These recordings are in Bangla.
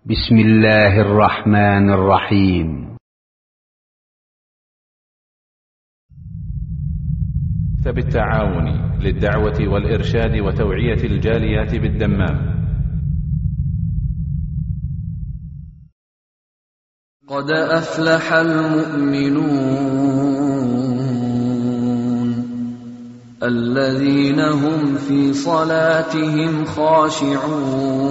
بسم الله الرحمن الرحيم. بالتعاون للدعوة والإرشاد وتوعية الجاليات بالدمام. قد أفلح المؤمنون الذين هم في صلاتهم خاشعون.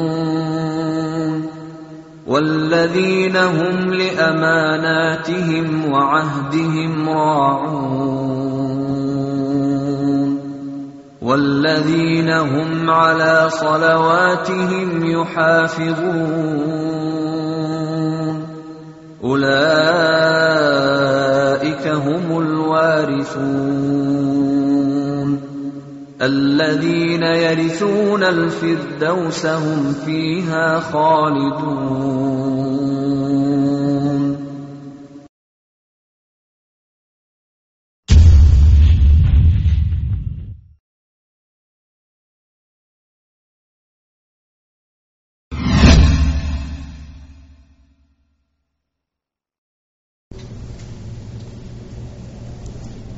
والذين هم لأماناتهم وعهدهم راعون والذين هم على صلواتهم يحافظون أولئك هم الوارثون الذين يرثون الفردوس هم فيها خالدون.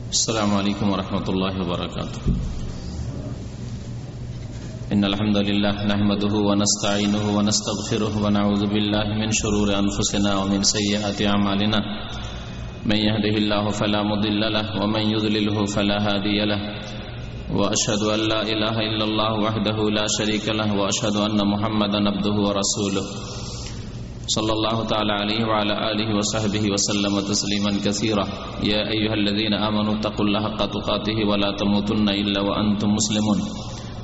السلام عليكم ورحمة الله وبركاته. إن الحمد لله نحمده ونستعينه ونستغفره ونعوذ بالله من شرور أنفسنا ومن سيئات أعمالنا. من يهده الله فلا مضل له ومن يضلله فلا هادي له. وأشهد أن لا إله إلا الله وحده لا شريك له وأشهد أن محمدا عبده ورسوله. صلى الله تعالى عليه وعلى آله وصحبه وسلم تسليما كثيرا. يا أيها الذين آمنوا اتقوا الله حق تقاته ولا تموتن إلا وأنتم مسلمون.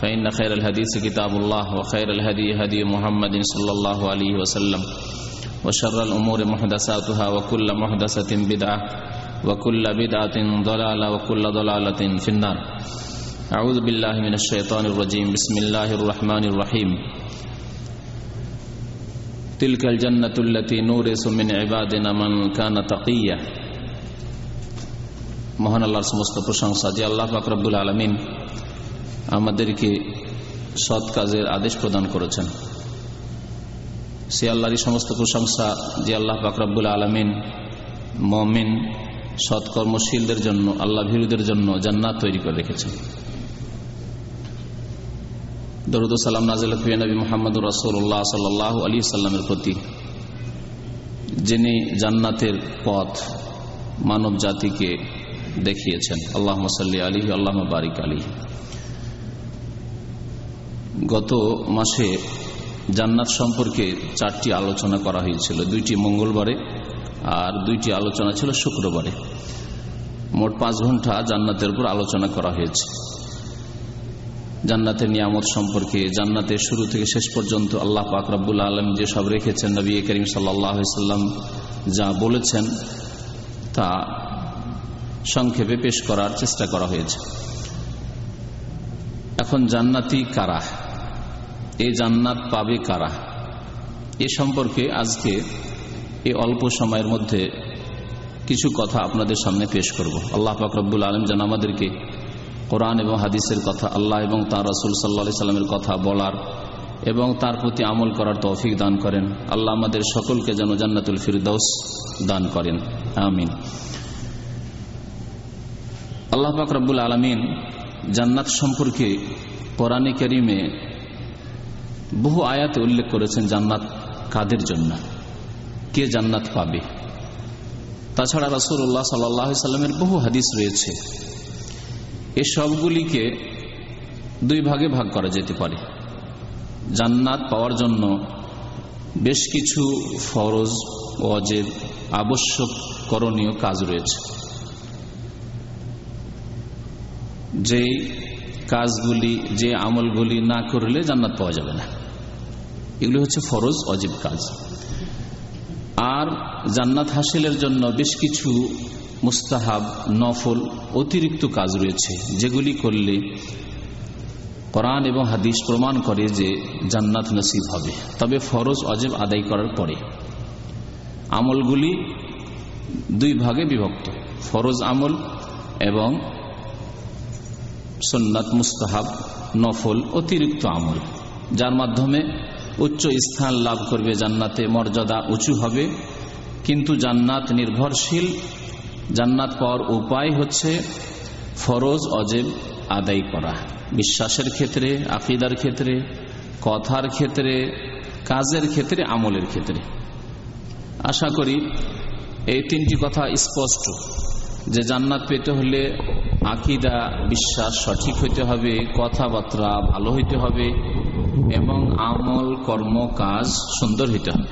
فإن خير الحديث كتاب الله وخير الهدي هدي محمد صلى الله عليه وسلم وشر الأمور محدثاتها وكل محدثة بدعة وكل بدعة ضلالة وكل ضلالة في النار أعوذ بالله من الشيطان الرجيم بسم الله الرحمن الرحيم تلك الجنة التي نورث من عبادنا من كان تقيا মহান আল্লাহর সমস্ত প্রশংসা যে আল্লাহ ফাকরাবুল আলমিন আমাদেরকে সৎ কাজের আদেশ প্রদান করেছেন। সে আল্লাহরই সমস্ত প্রশংসা যে আল্লাহ ফাকরাবুল আলমিন মমিন সৎকর্মশীলদের জন্য, আল্লাহ ভীরুদের জন্য জান্নাত তৈরি করে রেখেছেন। দরুদ সালাম নাজিল নবী মোহাম্মদ রসুল্লাহ সাল্লাহ আলী সাল্লামের প্রতি, যিনি জান্নাতের পথ মানব জাতিকে দেখিয়েছেন। আল্লাহ সাল্লি আলী আল্লাহ বারিক আলী গত মাসে জান্নাত সম্পর্কে চারটি আলোচনা করা হয়েছিল। দুইটি মঙ্গলবারে আর দুইটি আলোচনা ছিল শুক্রবারে। মোট পাঁচ ঘণ্টা জান্নাতের উপর আলোচনা করা হয়েছে। জান্নাতের নিয়ামত সম্পর্কে, জান্নাতের শুরু থেকে শেষ পর্যন্ত আল্লাহ পাক রব্বুল আলম যেসব রেখেছেন, নবী করিম সাল্লাম যা বলেছেন, তা সংক্ষেপে পেশ করার চেষ্টা করা হয়েছে। এখন জান্নাতি কারা এই জান্নাত পাবে কারা? এ সম্পর্কে আজকে এই অল্প সময়ের মধ্যে কিছু কথা আপনাদের সামনে পেশ করব। আল্লাহ পাক রব্বুল আলম যেন আমাদেরকে কোরআন এবং হাদিসের কথা, আল্লাহ এবং তাঁর রসুল সাল্লা সাল্লামের কথা বলার এবং তার প্রতি আমল করার তৌফিক দান করেন। আল্লাহ আমাদের সকলকে যেন জান্নাতুল ফিরদৌস দান করেন। আমিন। আল্লাহ পাক রব্বুল আলমিন জান্নাত সম্পর্কে কোরআনে করিমে বহু আয়াতে উল্লেখ করেছেন জান্নাত কাদের জন্য? কে জান্নাত পাবে? তাছাড়া রাসুল্লাহ সাল্লামের বহু হাদিস রয়েছে। এ সবগুলিকে দুই ভাগে ভাগ করা যেতে পারে। জান্নাত পাওয়ার জন্য বেশ কিছু ফরজ অজেব আবশ্যক, করণীয় কাজ রয়েছে। যে কাজগুলি, যে আমলগুলি না করলে জান্নাত পাওয়া যাবে না। এগুলি হচ্ছে ফরজ, অজীব কাজ। আর জান্নাত হাসিলের জন্য বেশ কিছু মুস্তাহাব, নফল, অতিরিক্ত কাজ রয়েছে, যেগুলি করলে কোরআন এবং হাদিস প্রমাণ করে যে জান্নাত নসিব হবে। তবে ফরজ, অজেব আদায় করার পরে আমলগুলি দুই ভাগে বিভক্ত, ফরজ আমল এবং সন্ন্যাত মুস্তাহাব, নফল, অতিরিক্ত আমল, যার মাধ্যমে উচ্চ স্থান লাভ করবে, জান্নাতে মর্যাদা উঁচু হবে। কিন্তু জান্নাত নির্ভরশীল, জান্নাত পাওয়ার উপায় হচ্ছে ফরজ, অজেব আদায় করা। বিশ্বাসের ক্ষেত্রে, আকিদার ক্ষেত্রে, কথার ক্ষেত্রে, কাজের ক্ষেত্রে, আমলের ক্ষেত্রে। আশা করি এই তিনটি কথা স্পষ্ট যে জান্নাত পেতে হলে আকিদা, বিশ্বাস সঠিক হইতে হবে, কথাবার্তা ভালো হইতে হবে এবং আমল, কর্ম, কাজ সুন্দর হইতে হবে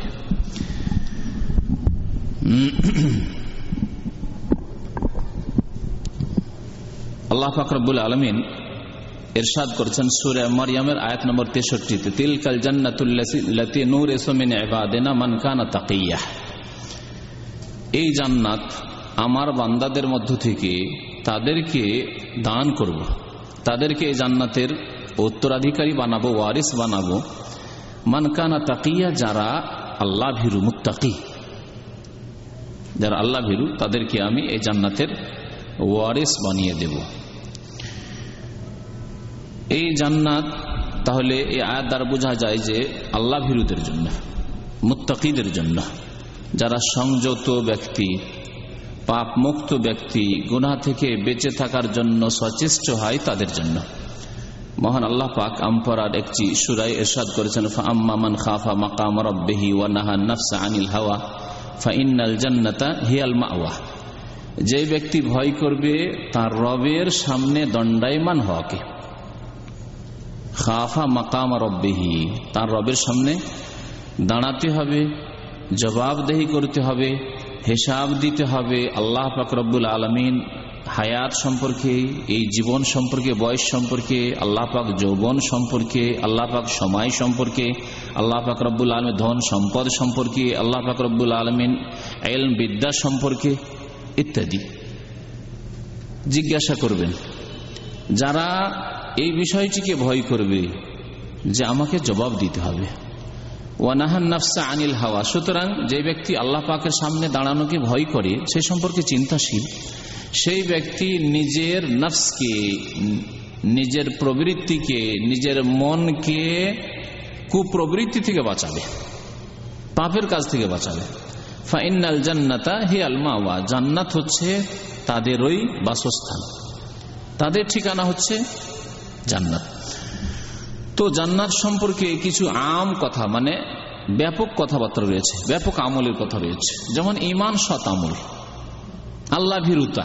আল্লাহ ফাকরবুল আলমিন এরশাদ করেছেন সুরে মারিয়ামের আয়াত নম্বর তেষট্টিতে, তিলকাল জান্নাতুল্লাতি নূর এসমিন মানকানা তাকিয়া এই জান্নাত আমার বান্দাদের মধ্য থেকে তাদেরকে দান করব। তাদেরকে এই জান্নাতের উত্তরাধিকারী বানাবো, ওয়ারিস বানাবো। মানকানা তাকিয়া, যারা আল্লাহ ভীরু, মুত্তাকি। যারা আল্লাহ ভীরু, তাদেরকে আমি এই জান্নাতের ওয়ারিস বানিয়ে দেব। এই জান্নাত, তাহলে এই আয়াত দ্বারা বোঝা যায় যে আল্লাহ ভীরুদের জন্য, মুত্তাকিদের জন্য। যারা সংযত ব্যক্তি পাপ মুক্ত ব্যক্তি গুনা থেকে বেঁচে থাকার জন্য সচেষ্ট হয় তাদের জন্য। মহান আল্লাহ পাক আমপরার একটি সুরাই এরশাদ করেছেন আম্মামান খাফা মাকাম রব্বেহি ওয়ানাহা নফসা আনিল হাওয়া ফাইনাল জান্নাতা হিয়াল মাওয়া। যে ব্যক্তি ভয় করবে, তার রবের সামনে দণ্ডায়মান হওয়াকে। খাফা মাকাম রব্বেহি, তার রবের সামনে দাঁড়াতে হবে, জবাবদেহি করতে হবে, হিসাব দিতে হবে। আল্লাহ পাক রব্বুল আলমিন হায়াত সম্পর্কে, এই জীবন সম্পর্কে, বয়স সম্পর্কে, আল্লাহ পাক যৌবন সম্পর্কে, আল্লাহ পাক সময় সম্পর্কে, আল্লাহ পাক রব্বুল আলমী ধন সম্পদ সম্পর্কে, আল্লাহ পাক রব্বুল আলমিন এলম বিদ্যা সম্পর্কে ইত্যাদি। জিজ্ঞাসা করবেন, যারা এই বিষয়টিকে ভয় করবে যে আমাকে জবাব দিতে হবে। ওয়ানাহান নাফসা আনিল হাওয়া। সুতরাং যে ব্যক্তি আল্লাহ পাকের সামনে দাঁড়ানোকে ভয় করে, সে সম্পর্কে চিন্তাশীল। সেই ব্যক্তি নিজের নফসকে, নিজের প্রবৃত্তিকে, নিজের মনকে কুপ্রবৃত্তি থেকে বাঁচাবে, পাপের কাজ থেকে বাঁচাবে। ফাইনাল জান্নাতা হে আলমাওয়া জান্নাত হচ্ছে তাদের ওই বাসস্থান। তাদের ঠিকানা হচ্ছে জান্নাত। তো জান্নাত সম্পর্কে কিছু আম কথা মানে ব্যাপক কথাবার্তা রয়েছে, ব্যাপক আমলের কথা রয়েছে। যেমন ইমান সৎ আমল, আল্লাহ ভীরুতা।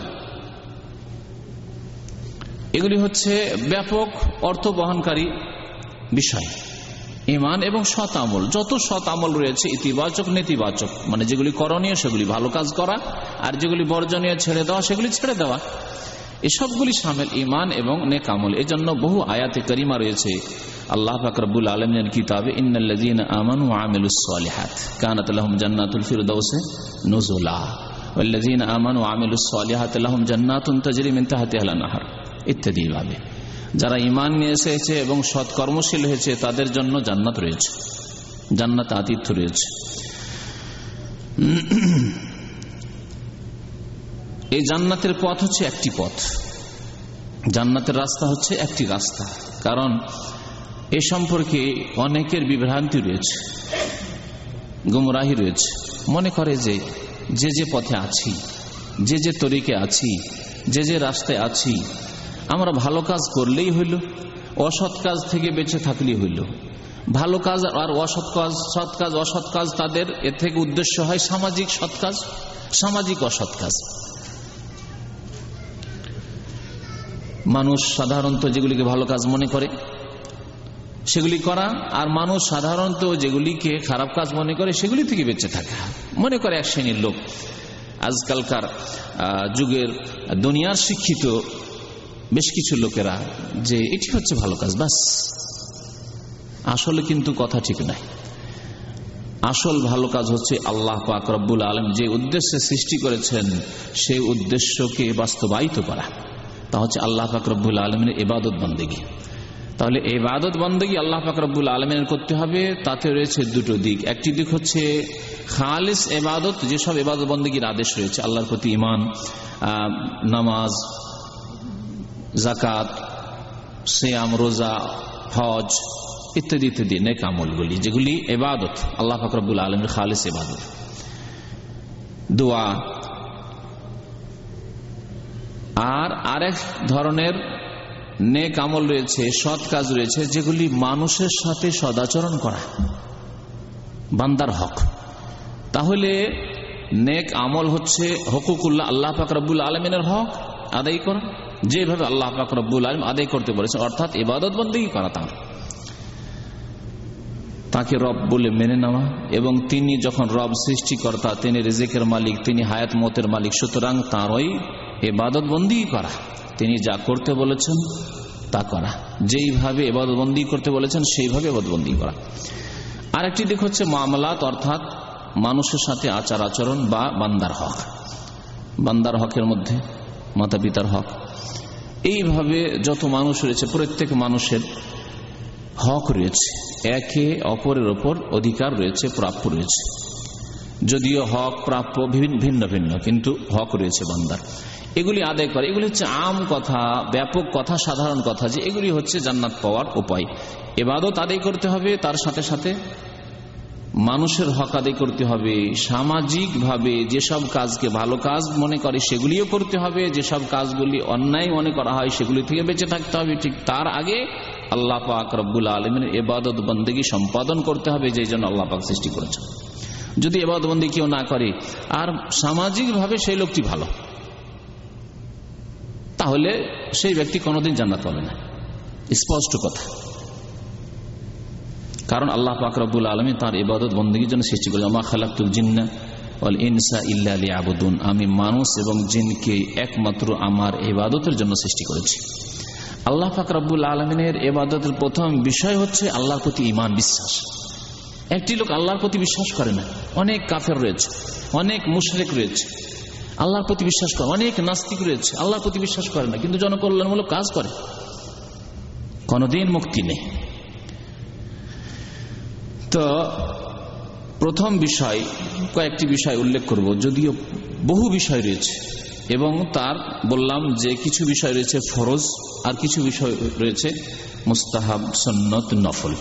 এগুলি হচ্ছে ব্যাপক অর্থ বহনকারী বিষয়। ইমান এবং সৎ আমল, যত সৎ আমল রয়েছে, ইতিবাচক, নেতিবাচক মানে যেগুলি করণীয়, সেগুলি ভালো কাজ করা, আর যেগুলি বর্জনীয়, ছেড়ে দেওয়া, সেগুলি ছেড়ে দেওয়া। এসবগুলি সামিল ইমান এবং নেক আমল। এজন্য বহু আয়াতে করিমা রয়েছে। আল্লাহ ফাকরবুল আলমের কিতাবে, ইন্নাল্লাযীন ইত্যাদি ভাবে। যারা ইমান নিয়ে এসেছে এবং সৎ কর্মশীল হয়েছে, তাদের জন্য জান্নাত রয়েছে। জান্নাত আতিথ্য রয়েছে। এই জান্নাতের পথ হচ্ছে একটি পথ। জান্নাতের রাস্তা হচ্ছে একটি রাস্তা। কারণ এ সম্পর্কে অনেকের বিভ্রান্তি রয়েছে, গুমরাহি রয়েছে। মনে করে যে যে যে পথে আছি, যে যে তরিকে আছি, যে যে রাস্তায় আছি, আমরা ভালো কাজ করলেই হইল, অসৎ কাজ থেকে বেঁচে থাকলেই হইল। ভালো কাজ আর অসৎ কাজ, সৎ কাজ, অসৎ কাজ তাদের এ থেকে উদ্দেশ্য হয় সামাজিক সৎ কাজ, সামাজিক অসৎ কাজ। মানুষ সাধারণত যেগুলিকে ভালো কাজ মনে করে, সেগুলি করা, আর মানুষ সাধারণত যেগুলিকে খারাপ কাজ মনে করে, সেগুলি থেকে বেঁচে থাকা। মনে করে এক শ্রেণির লোক। আজকালকার যুগের দুনিয়ার শিক্ষিত বেশ কিছু লোকেরা যে এটি হচ্ছে ভালো কাজ, বাস। আসলে কিন্তু কথা ঠিক নাই আসল ভালো কাজ হচ্ছে আল্লাহ পাক রব্বুল আলম যে উদ্দেশ্যে সৃষ্টি করেছেন, সেই উদ্দেশ্যকে বাস্তবায়িত করা। তা হচ্ছে আল্লাহ পাক রব্বুল আলমের এবাদত বন্দেগী। তাহলে এবাদত বন্দেগী আল্লাহ পাক রব্বুল আলমের করতে হবে, তাতে রয়েছে দুটো দিক। একটি দিক হচ্ছে খালিস এবাদত যেসব এবাদত বন্দীগীর আদেশ রয়েছে, আল্লাহর প্রতি ইমান নামাজ জাকাত শ্যাম রোজা, হজ ইত্যাদি ইত্যাদি নেক আমলগুলি, যেগুলি এবাদত আল্লাহ ফাকরবুল আলমের খালিস এবাদত দোয়া আর আরেক ধরনের নেক আমল রয়েছে, সৎ কাজ রয়েছে, যেগুলি মানুষের সাথে সদাচরণ করা। বান্দার হক। তাহলে নেক আমল হচ্ছে হকুকুল্লাহ, আল্লাহ পাক আলমিনের হক আদায় করা। যেভাবে আল্লাহ পাক আলম আদায় করতে বলেছে, অর্থাৎ ইবাদত বন্দী করা তাঁর। তাকে রব বলে মেনে নেওয়া এবং তিনি যখন রব সৃষ্টিকর্তা, তিনি রেজেকের মালিক, তিনি হায়াত মতের মালিক, সুতরাং তাঁরই এবাদত বন্দী করা। তিনি যা করতে বলেছেন, তা করা। যেইভাবে এবাদতবন্দি করতে বলেছেন, সেইভাবে এবাদতবন্দি করা। আরেকটি দিক হচ্ছে মামলাত, অর্থাৎ মানুষের সাথে আচার আচরণ বা বান্দার হক। বান্দার হকের মধ্যে মাতা পিতার হক। এইভাবে যত মানুষ রয়েছে, প্রত্যেক মানুষের হক রয়েছে। একে অপরের ওপর অধিকার রয়েছে, প্রাপ্য রয়েছে। যদিও হক, প্রাপ্য ভিন্ন ভিন্ন, কিন্তু হক রয়েছে বান্দার। এগুলি আদায় করে। এগুলি হচ্ছে আম কথা, ব্যাপক কথা, সাধারণ কথা যে এগুলি হচ্ছে জান্নাত পাওয়ার উপায়। এবাদত আদায় করতে হবে, তার সাথে সাথে মানুষের হক আদায় করতে হবে। সামাজিকভাবে যেসব কাজকে ভালো কাজ মনে করে সেগুলিও করতে হবে। যেসব কাজগুলি অন্যায় মনে করা হয় সেগুলি থেকে বেঁচে থাকতে হবে। ঠিক তার আগে আল্লাহ পাক রব্বুল আলমের এবাদত বন্দেগী সম্পাদন করতে হবে যে জন্য আল্লাহ পাক সৃষ্টি করেছেন। যদি এবাদত বন্দী কেউ না করে, আর সামাজিকভাবে সেই লোকটি ভালো। তাহলে সেই ব্যক্তি কোনোদিন জান্নাত পাবে না। স্পষ্ট কথা। কারণ আল্লাহ পাকরবুল আলমী তার ইবাদত বন্দীর জন্য সৃষ্টি করে আমা খালাকুল জিন্না আমি মানুষ এবং জিনকে একমাত্র আমার এবাদতের জন্য সৃষ্টি করেছি। আল্লাহ ফাকরাবুল আলমিনের এবাদতের প্রথম বিষয় হচ্ছে আল্লাহর প্রতি ইমান বিশ্বাস। একটি লোক আল্লাহর প্রতি বিশ্বাস করে না। অনেক কাফের রয়েছে, অনেক মুশরেক রয়েছে। আল্লাহর প্রতি বিশ্বাস করে। অনেক নাস্তিক রয়েছে, আল্লাহর প্রতি বিশ্বাস করে না, কিন্তু জনকল্যাণমূলক কাজ করে। কোনদিন মুক্তি নেই। তো প্রথম বিষয়, কয়েকটি বিষয় উল্লেখ করব, যদিও বহু বিষয় রয়েছে, এবং তার বললাম যে কিছু বিষয় রয়েছে ফরজ, আর কিছু বিষয় রয়েছে মুস্তাহাব, সন্নত, নফল।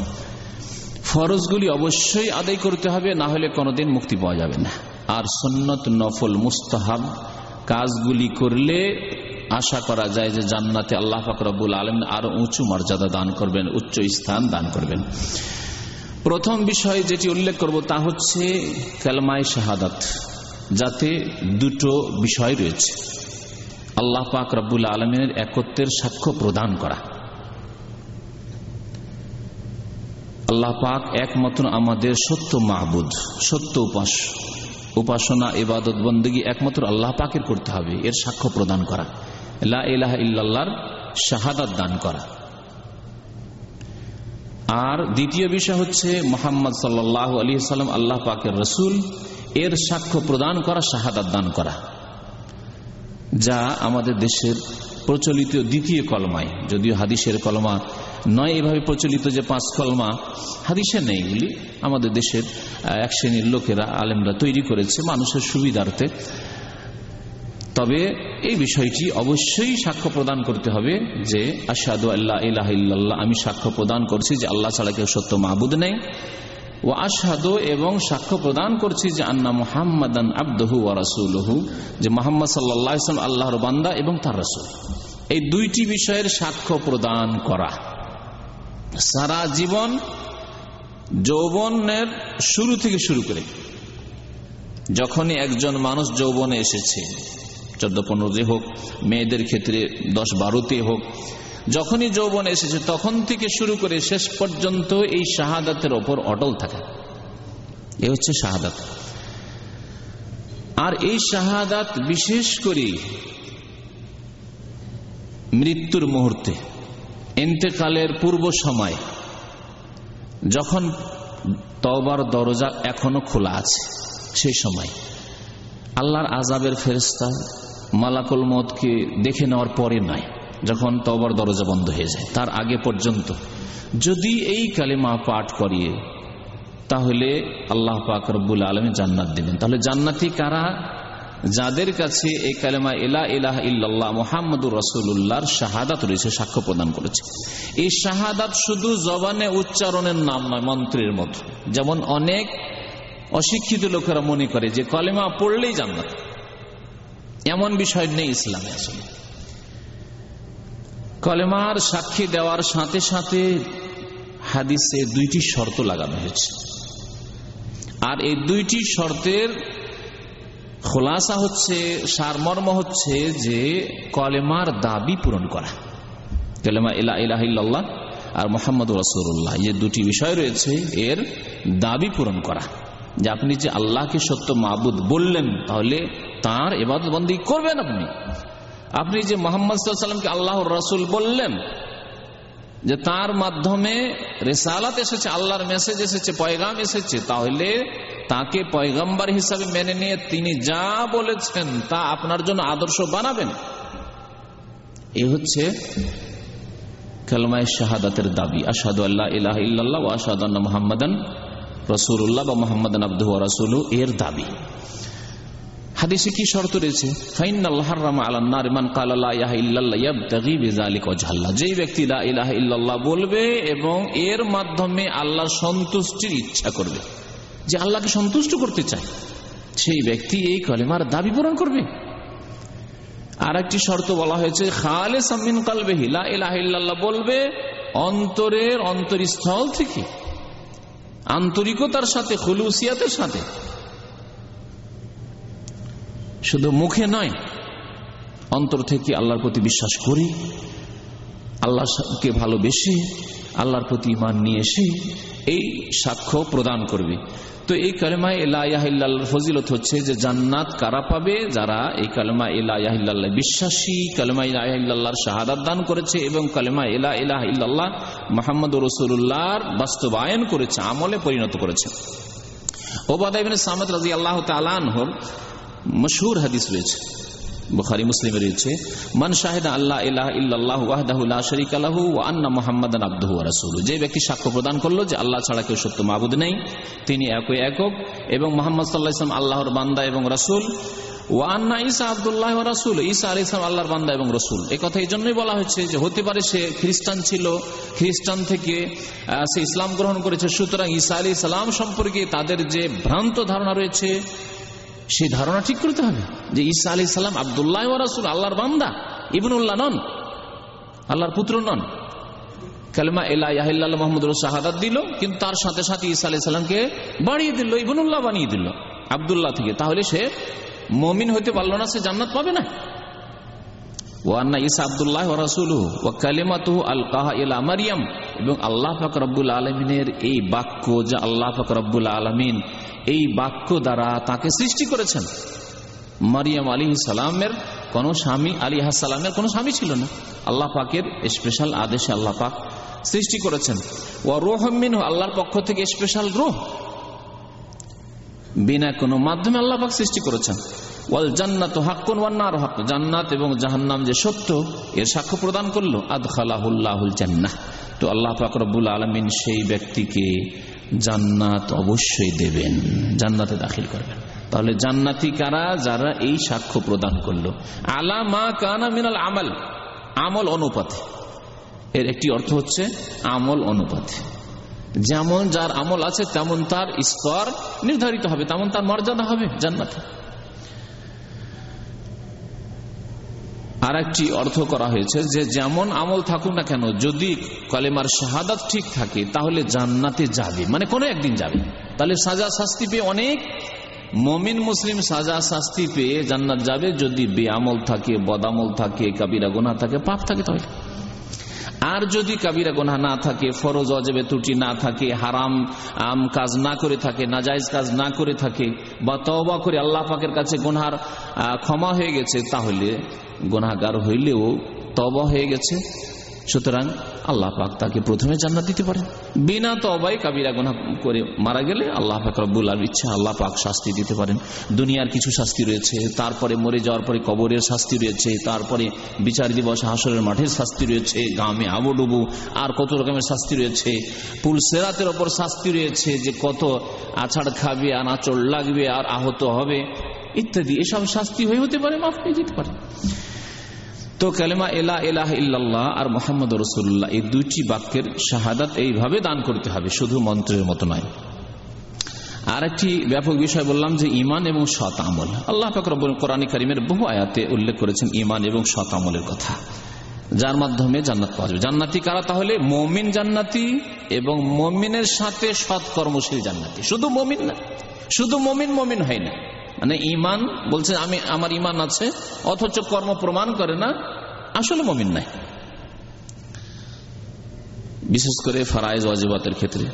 ফরজগুলি অবশ্যই আদায় করতে হবে, না হলে কোনোদিন মুক্তি পাওয়া যাবে না। আর সন্নত নফল মুস্তাহাব, কাজগুলি করলে আশা করা যায় যে জান্নাতে আল্লাহ ফাকরাবুল আলম আরও উঁচু মর্যাদা দান করবেন, উচ্চ স্থান দান করবেন। প্রথম বিষয় যেটি উল্লেখ করব তা হচ্ছে কালমায় শাহাদাত, যাতে দুটো বিষয় রয়েছে। আল্লাহ পাক রব্বুল আলমিনের একত্রের সাক্ষ্য প্রদান করা। আল্লাহ পাক একমাত্র আমাদের সত্য মাহবুদ, সত্য উপাস। উপাসনা, ইবাদত বন্দী একমাত্র আল্লাহ পাকের করতে হবে, এর সাক্ষ্য প্রদান করা। লাহ ইল্লাহর শাহাদাত দান করা। আর দ্বিতীয় বিষয় হচ্ছে মোহাম্মদ সাল্লাহ আলী সাল্লাম আল্লাহ পাকের রসুল, এর সাক্ষ্য প্রদান করা, শাহাদাত দান করা। যা আমাদের দেশের প্রচলিত দ্বিতীয় কলমায়, যদিও হাদিসের কলমা নয় এভাবে প্রচলিত যে পাঁচ কলমা হাদিসে নেই এগুলি। আমাদের দেশের এক শ্রেণির লোকেরা, আলেমরা তৈরি করেছে মানুষের সুবিধার্থে। তবে এই বিষয়টি অবশ্যই সাক্ষ্য প্রদান করতে হবে যে আসাদু আল্লাহ ইলাহ ইল্লাল্লাহ, আমি সাক্ষ্য প্রদান করছি যে আল্লাহ ছাড়া কেউ সত্য মাহবুদ নেই। ও আসাদু এবং সাক্ষ্য প্রদান করছি যে আন্না মুহাম্মাদান আব্দহু ও রাসুলহু, যে মোহাম্মদ সাল্লাহ ইসলাম আল্লাহর বান্দা এবং তার রসুল। এই দুইটি বিষয়ের সাক্ষ্য প্রদান করা। সারা জীবন যৌবনের শুরু থেকে শুরু করে। যখনই একজন মানুষ যৌবনে এসেছে, চোদ্দ পনেরোতে হোক, মেয়েদের ক্ষেত্রে দশ বারোতে হোক, যখনই যৌবন এসেছে, তখন থেকে শুরু করে শেষ পর্যন্ত এই শাহাদাতের ওপর অটল থাকা। এ হচ্ছে শাহাদাত। আর এই শাহাদাত বিশেষ করে মৃত্যুর মুহূর্তে এন্তেকালের পূর্ব সময়, যখন তবার দরজা এখনও খোলা আছে, সেই সময় আল্লাহর আজাবের ফেরস্তা মালাকুল মতকে দেখে নেওয়ার পরে নয়, যখন তবর দরজা বন্ধ হয়ে যায়, তার আগে পর্যন্ত। যদি এই কালেমা পাঠ করিয়ে, তাহলে আল্লাহ পাক রব্বুল আলমী জান্নাত দিবেন। তাহলে জান্নাতি কারা? যাদের কাছে এই কালেমা ইলা ইলাহ ইল্লাল্লাহ মোহাম্মদুর রসুল্লাহর শাহাদাত রয়েছে, সাক্ষ্য প্রদান করেছে। এই শাহাদাত শুধু জবানে উচ্চারণের নাম নয়, মন্ত্রের মতো। যেমন অনেক অশিক্ষিত লোকেরা মনে করে যে কলেমা পড়লেই জান্নাত। এমন বিষয় নেই ইসলামে আসলে। কলেমার সাক্ষী দেওয়ার সাথে সাথে হাদিসে দুইটি শর্ত লাগানো হয়েছে। আর এই দুইটি শর্তের খোলাসা হচ্ছে, সারমর্ম হচ্ছে যে কলেমার দাবি পূরণ করা। কলেমা ইলা ইলাহিল্লাহ আর মোহাম্মদ রসুল্লাহ যে দুটি বিষয় রয়েছে, এর দাবি পূরণ করা। যে আপনি যে আল্লাহকে সত্য মাহবুদ বললেন, তাহলে তার এবাদত বন্দী করবেন আপনি। আপনি যে মোহাম্মদ সাল্লামকে আল্লাহর রসুল বললেন, যে তার মাধ্যমে রেসালাত এসেছে, আল্লাহর মেসেজ এসেছে, পয়গাম এসেছে, তাহলে তাকে পয়গম্বর হিসাবে মেনে নিয়ে তিনি যা বলেছেন তা আপনার জন্য আদর্শ বানাবেন। এ হচ্ছে কালমায় শাহাদাতের দাবি। আসাদু আল্লাহ ইলাহ ইল্লাল্লাহ ও আসাদ মোহাম্মদান রসুল্লাহ বা মোহাম্মদ আব্দু রাসুল এর দাবি। হাদিসে কি শর্ত রয়েছে? যেই ব্যক্তি বলবে এবং এর মাধ্যমে আল্লাহ সন্তুষ্টির ইচ্ছা করবে। যে আল্লাহকে সন্তুষ্ট করতে চায়, সেই ব্যক্তি এই কলেমার দাবি পূরণ করবে। আর একটি শর্ত বলা হয়েছে খালে সামিন কালবে হিলা ইলাহ বলবে, অন্তরের অন্তরস্থল থেকে, আন্তরিকতার সাথে, খুলুসিয়াতের সাথে। শুধু মুখে নয়, অন্তর থেকে আল্লাহর প্রতি বিশ্বাস করি, আল্লাহকে ভালোবেসে, আল্লাহর প্রতি ইমান নিয়ে এসে, এই সাক্ষ্য প্রদান করবে। তো এই কালেমা এলাহিল্লাল ফজিলত হচ্ছে যে জান্নাত কারা পাবে? যারা এই কালেমা এলাহিল্লাহ বিশ্বাসী কালেমা ইলাহিল্লাহর শাহাদাত দান করেছে এবং কালেমা এলা ইলাহ ইল্লাল্লাহ মোহাম্মদ রসুল্লাহর বাস্তবায়ন করেছে, আমলে পরিণত করেছে। ওবাদাইবিন সামদ রাজি আল্লাহ তালানহর মশহুর হাদিস রয়েছে। বুখারি মুসলিমে রয়েছে, মান শাহেদ আল্লাহ ইলাহ ইল্লাল্লাহ ওয়াহদাহুল্লাহ শরিক আলাহু ও আন্না মোহাম্মদান আব্দহু রাসুল যে ব্যক্তি সাক্ষ্য প্রদান করল যে আল্লাহ ছাড়া কেউ সত্য মাবুদ নেই, তিনি একই একক এবং মোহাম্মদ সাল্লাহ ইসলাম আল্লাহর বান্দা এবং রাসুল। ওয়ান্না ইসা আবদুল্লাহ রাসুল ইসা আলী ইসলাম আল্লাহর বান্দা এবং রসুল। এই কথা এই জন্যই বলা হয়েছে যে হতে পারে সে খ্রিস্টান ছিল, খ্রিস্টান থেকে সে ইসলাম গ্রহণ করেছে, সুতরাং ইসা আলী ইসলাম সম্পর্কে তাদের যে ভ্রান্ত ধারণা রয়েছে সেই ধারণা ঠিক করতে হবে যে ঈসা আলি সাল্লাম আবদুল্লাহ রাসুল, আল্লাহর বান্দা, ইবনুল্লাহ নন, আল্লাহর পুত্র নন। কালমা এলাহ মোহাম্মদ শাহাদাত দিল, কিন্তু তার সাথে সাথে ঈসা আলি সাল্লামকে বাড়িয়ে দিল, ইবনুল্লাহ বানিয়ে দিল, আবদুল্লাহ থেকে। তাহলে সে মমিন হইতে পারল না, সে জান্নাত পাবে না। এবং আল্লাহ পাক রব্বুল আলমিনের এই বাক্য যা আল্লাহ পাক রব্বুল আলমিন এই বাক্য দ্বারা তাকে সৃষ্টি করেছেন। মারিয়াম আলী সালামের কোন স্বামী আলী সালামের কোন স্বামী ছিল না। আল্লাহ পাকের স্পেশাল আদেশে আল্লাহ পাক সৃষ্টি করেছেন। ও রোহমিন আল্লাহর পক্ষ থেকে স্পেশাল রোহ। বিনা কোনো মাধ্যমে আল্লাহ পাক সৃষ্টি করেছেন। ওয়াল জান্নাত হাক্কুন ওয়ান্নার হক জান্নাত এবং জাহান্নাম যে সত্য, এর সাক্ষ্য প্রদান করল। আদখালাহুল্লাহুল জান্নাহ। তো আল্লাহ পাক রব্বুল আলমিন সেই ব্যক্তিকে জান্নাত অবশ্যই দেবেন, জান্নাতে দাখিল করবেন। তাহলে জান্নাতি কারা? যারা এই সাক্ষ্য প্রদান করল। আলা মা কানা মিনাল আমল আমল অনুপাতে। এর একটি অর্থ হচ্ছে আমল অনুপাতে। যেমন যার আমল আছে, তেমন তার স্তর নির্ধারিত হবে, তেমন তার মর্যাদা হবে জান্নাতে। আর একটি অর্থ করা হয়েছে যে যেমন আমল থাকুক না কেন, যদি কলেমার শাহাদাত ঠিক থাকে, তাহলে জান্নাতে যাবে। মানে কোনো একদিন যাবে তাহলে সাজা শাস্তি পেয়ে অনেক মমিন মুসলিম সাজা শাস্তি পেয়ে জান্নাত যাবে। যদি বেআমল থাকে বদামল থাকে, কাবিরা গোনা থাকে, পাপ থাকে তাহলে। আর যদি কাবিরা গোনা না থাকে, ফরজ, অজেবে ত্রুটি না থাকে, হারাম, আম কাজ না করে থাকে নাজাইজ কাজ না করে থাকে বা তবা করে আল্লাহ পাকের কাছে গোনহার ক্ষমা হয়ে গেছে, তাহলে গোনাগার হইলেও তবা হয়ে গেছে। সুতরাং আল্লাহ পাক তাকে প্রথমে জান্নাত দিতে পারেন। বিনা তবাই কাবিরা গোনা করে মারা গেলে আল্লাহ পাক রব্বুল আলম ইচ্ছা আল্লাহ পাক শাস্তি দিতে পারেন। দুনিয়ার কিছু শাস্তি রয়েছে, তারপরে মরে যাওয়ার পরে কবরের শাস্তি রয়েছে, তারপরে বিচার দিবস হাসরের মাঠের শাস্তি রয়েছে, গামে আবুডুবু, আর কত রকমের শাস্তি রয়েছে। পুল সেরাতের ওপর শাস্তি রয়েছে যে কত আছাড় খাবে আর আঁচড় লাগবে, আর আহত হবে, ইত্যাদি। এসব শাস্তি হয়ে হতে পারে, মাফ পেয়ে যেতে পারে। তো কালেমা এলা এলাহ ইল্লাল্লাহ আর মোহাম্মদ রসুল্লাহ এই দুইটি বাক্যের শাহাদাত এইভাবে দান করতে হবে, শুধু মন্ত্রের মতো নয়। আর একটি ব্যাপক বিষয় বললাম যে ইমান এবং সৎ আমল। আল্লাহ কোরআন করিমের বহু আয়াতে উল্লেখ করেছেন ইমান এবং সৎ আমলের কথা। যার মাধ্যমে জান্নাত পাওয়া যাবে। জান্নাতি কারা তাহলে? মমিন জান্নাতি এবং মমিনের সাথে সৎ কর্মশীল জান্নাতি। শুধু মমিন না। শুধু মমিন মমিন হয় না। মানে ইমান বলছে, আমি, আমার ইমান আছে, অথচ কর্ম প্রমাণ করে না, আসলে মমিন নাই। বিশেষ করে ফারাইজ অজেবাতের ক্ষেত্রে,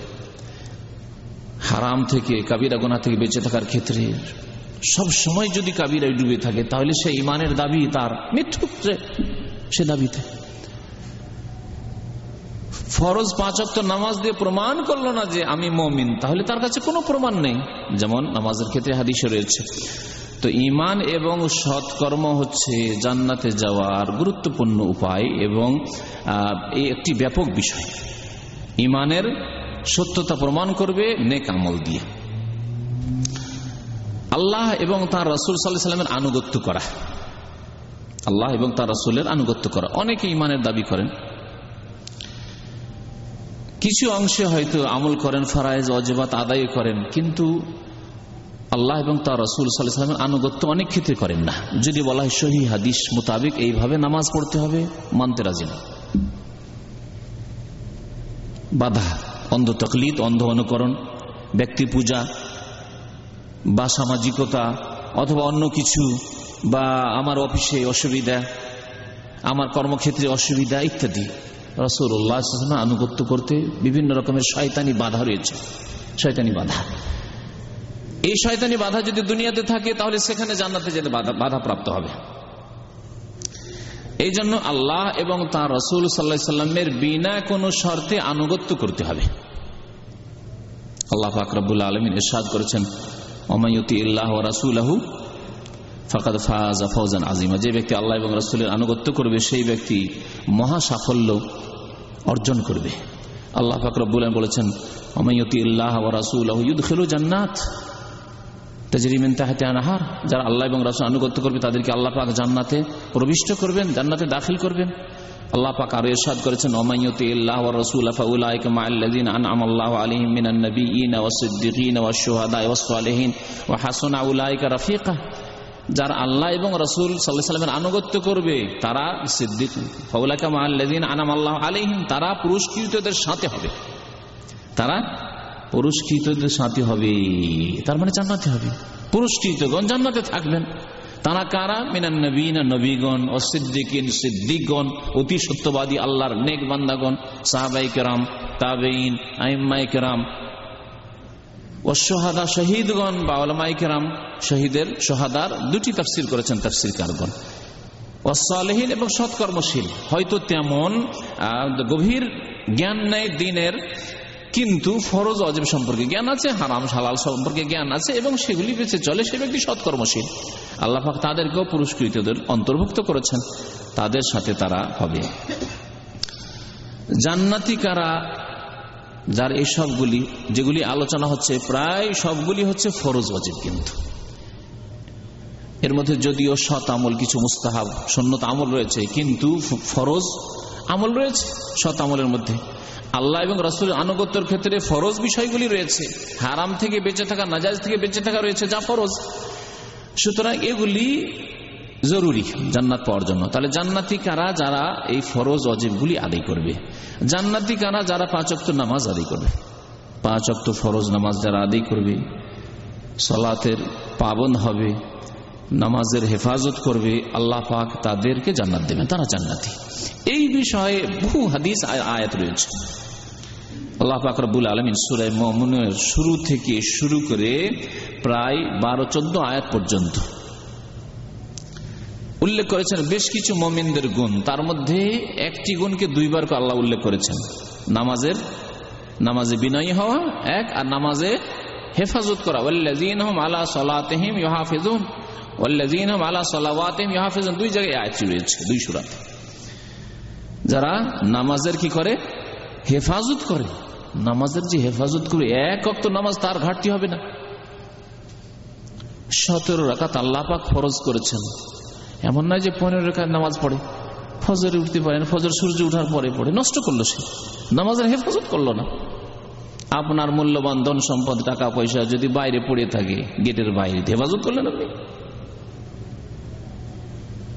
হারাম থেকে, কাবিরা গোনা থেকে বেঁচে থাকার ক্ষেত্রে, সব সময় যদি কাবিরায় ডুবে থাকে, তাহলে সে ইমানের দাবি তার মিথ্যুত্রে সে দাবিতে। ফরজ পাঁচক্ত নামাজ দিয়ে প্রমাণ করল না যে আমি মমিন, তাহলে তার কাছে কোনো প্রমাণ নেই। যেমন নামাজের ক্ষেত্রে হাদিসে রয়েছে, তো ইমান এবং সৎকর্ম হচ্ছে জান্নাতে যাওয়ার গুরুত্বপূর্ণ উপায় এবং একটি ব্যাপক বিষয়। ইমানের সত্যতা প্রমাণ করবে নেক আমল দিয়ে। আল্লাহ এবং তার রসুল সাল্লাহ সাল্লামের আনুগত্য করা। আল্লাহ এবং তার রসুলের আনুগত্য করা। অনেকে ইমানের দাবি করেন কিছু অংশে হয়তো আমল করেন, ফারায়েজ অজেবাত আদায় করেন, কিন্তু আল্লাহ এবং তার রসুল সাল্লামের আনুগত্য অনেক ক্ষেত্রে করেন না। যদি বলা হয় সহি হাদিস মোতাবেক এইভাবে নামাজ পড়তে হবে, মানতে রাজি না। বাধা, অন্ধ তকলিদ, অন্ধ অনুকরণ, ব্যক্তি পূজা বা সামাজিকতা অথবা অন্য কিছু বা আমার অফিসে অসুবিধা, আমার কর্মক্ষেত্রে অসুবিধা ইত্যাদি। রসুল্লাহ আনুগত্য করতে বিভিন্ন রকমের শয়তানি বাধা রয়েছে। শয়তানি বাধা। এই শয়তানি বাধা যদি দুনিয়াতে থাকে, তাহলে সেখানে জান্নাতে যেতে বাধা প্রাপ্ত হবে। এই জন্য আল্লাহ এবং তার রসুল সাল্লা সাল্লামের বিনা কোনো শর্তে আনুগত্য করতে হবে। আল্লাহ ফাকরাবুল আলমিন এরশাদ করেছেন অমায়তি ইল্লাহ রাসুলাহু ফকাদ ফাজা ফৌজান আজিমা যে ব্যক্তি আল্লাহ এবং রসুলের আনুগত্য করবে, সেই ব্যক্তি মহা সাফল্য অর্জন করবে। আল্লাহ ফাকরবুল বলেছেন জান্নাত। যারা আল্লাহ এবং রাসুল আনুগত্য করবে, তাদেরকে আল্লাহ পাক জান্নাতে প্রবিষ্ট করবেন, জান্নাতে দাখিল করবেন। আল্লাহ পাক আরও ইরশাদ করেছেন ওমাইয়তি আল্লাহু যারা আল্লাহ এবং রসুল সাল্লামের আনুগত্য করবে, তারা সিদ্দিক। আন'আমা আল্লাহু আলাইহিম, তারা পুরস্কৃতদের সাথে হবে। তারা পুরস্কৃতদের সাথে হবে। তার মানে জান্নাতে হবে। পুরস্কৃতগণ জান্নাতে থাকবেন। তারা কারা? মিনান নবীন, নবীগণ ও সিদ্দিকিন, সিদ্দিকগণ, অতি সত্যবাদী আল্লাহর নেক বান্দাগণ সাহাবাই কেরাম তাবেইন আইম্মাই কেরাম ও সোহাদা শহীদগণ বা ওলামাই কেরাম শহীদের সোহাদার দুটি তফসির করেছেন তফসির কারগণ। অসালহীন এবং সৎকর্মশীল। হয়তো তেমন গভীর জ্ঞান নেই দিনের, কিন্তু ফরজ অজেব সম্পর্কে জ্ঞান আছে, হারাম, হালাল সম্পর্কে জ্ঞান আছে এবং সেগুলি বেঁচে চলে সে ব্যক্তি সৎকর্মশীল। আল্লাহাক তাদেরকেও পুরস্কৃতদের অন্তর্ভুক্ত করেছেন। তাদের সাথে তারা হবে। জান্নাতি কারা যার এই সবগুলি যেগুলি আলোচনা হচ্ছে, প্রায় সবগুলি হচ্ছে ফরজ অজেব কিন্তু। এর মধ্যে যদিও সৎ আমল কিছু মুস্তাহাব সন্ন্যত আমল রয়েছে, কিন্তু ফরজ আমল রয়েছে সৎ আমলের মধ্যে। আল্লাহ এবং রাসুলের আনুগত্যের ক্ষেত্রে ফরজ বিষয়গুলি রয়েছে। হারাম থেকে বেঁচে থাকা নাজাজ থেকে বেঁচে থাকা রয়েছে, যা ফরজ। সুতরাং এগুলি জরুরি জান্নাত পাওয়ার জন্য। তাহলে জান্নাতি কারা যারা এই ফরজ অজেবগুলি আদায় করবে? জান্নাতি কারা যারা পাঁচ অক্ত নামাজ আদায় করবে? পাঁচ অক্ত ফরজ নামাজ যারা আদায় করবে, সলাতের পাবন হবে, নামাজের হেফাজত করবে, আল্লাহ পাক তাদেরকে জান্নাত দেবেন, তারা জান্নাতি। এই বিষয়ে বহু হাদিস আয়- আয়াত রয়েছে। আল্লাহ পাক রব্বুল আলমিন সুরাই মমনের শুরু থেকে শুরু করে প্রায় বারো চোদ্দ আয়াত পর্যন্ত উল্লেখ করেছেন বেশ কিছু মমিনদের গুণ। তার মধ্যে একটি গুণকে দুইবার আল্লাহ উল্লেখ করেছেন। নামাজের, নামাজে বিনয়ী হওয়া, এক, আর নামাজে হেফাজত করা। হুম হুম আলা দুই জায়গায় দুই যারা নামাজের কি করে? হেফাজত করে। নামাজের যে হেফাজত করে, এক অক্ত নামাজ তার ঘাটতি হবে না। সতেরো রাকাত আল্লাহ পাক ফরজ করেছেন। এমন নয় যে পনেরো রেখার নামাজ পড়ে। ফজরে উঠতে পারে না, ফজর সূর্য উঠার পরে পড়ে। নষ্ট করল সে। নামাজের হেফাজত করল না। আপনার মূল্যবান ধন সম্পদ, টাকা, পয়সা যদি বাইরে পড়ে থাকে, গেটের বাইরে হেফাজত করলেন আপনি?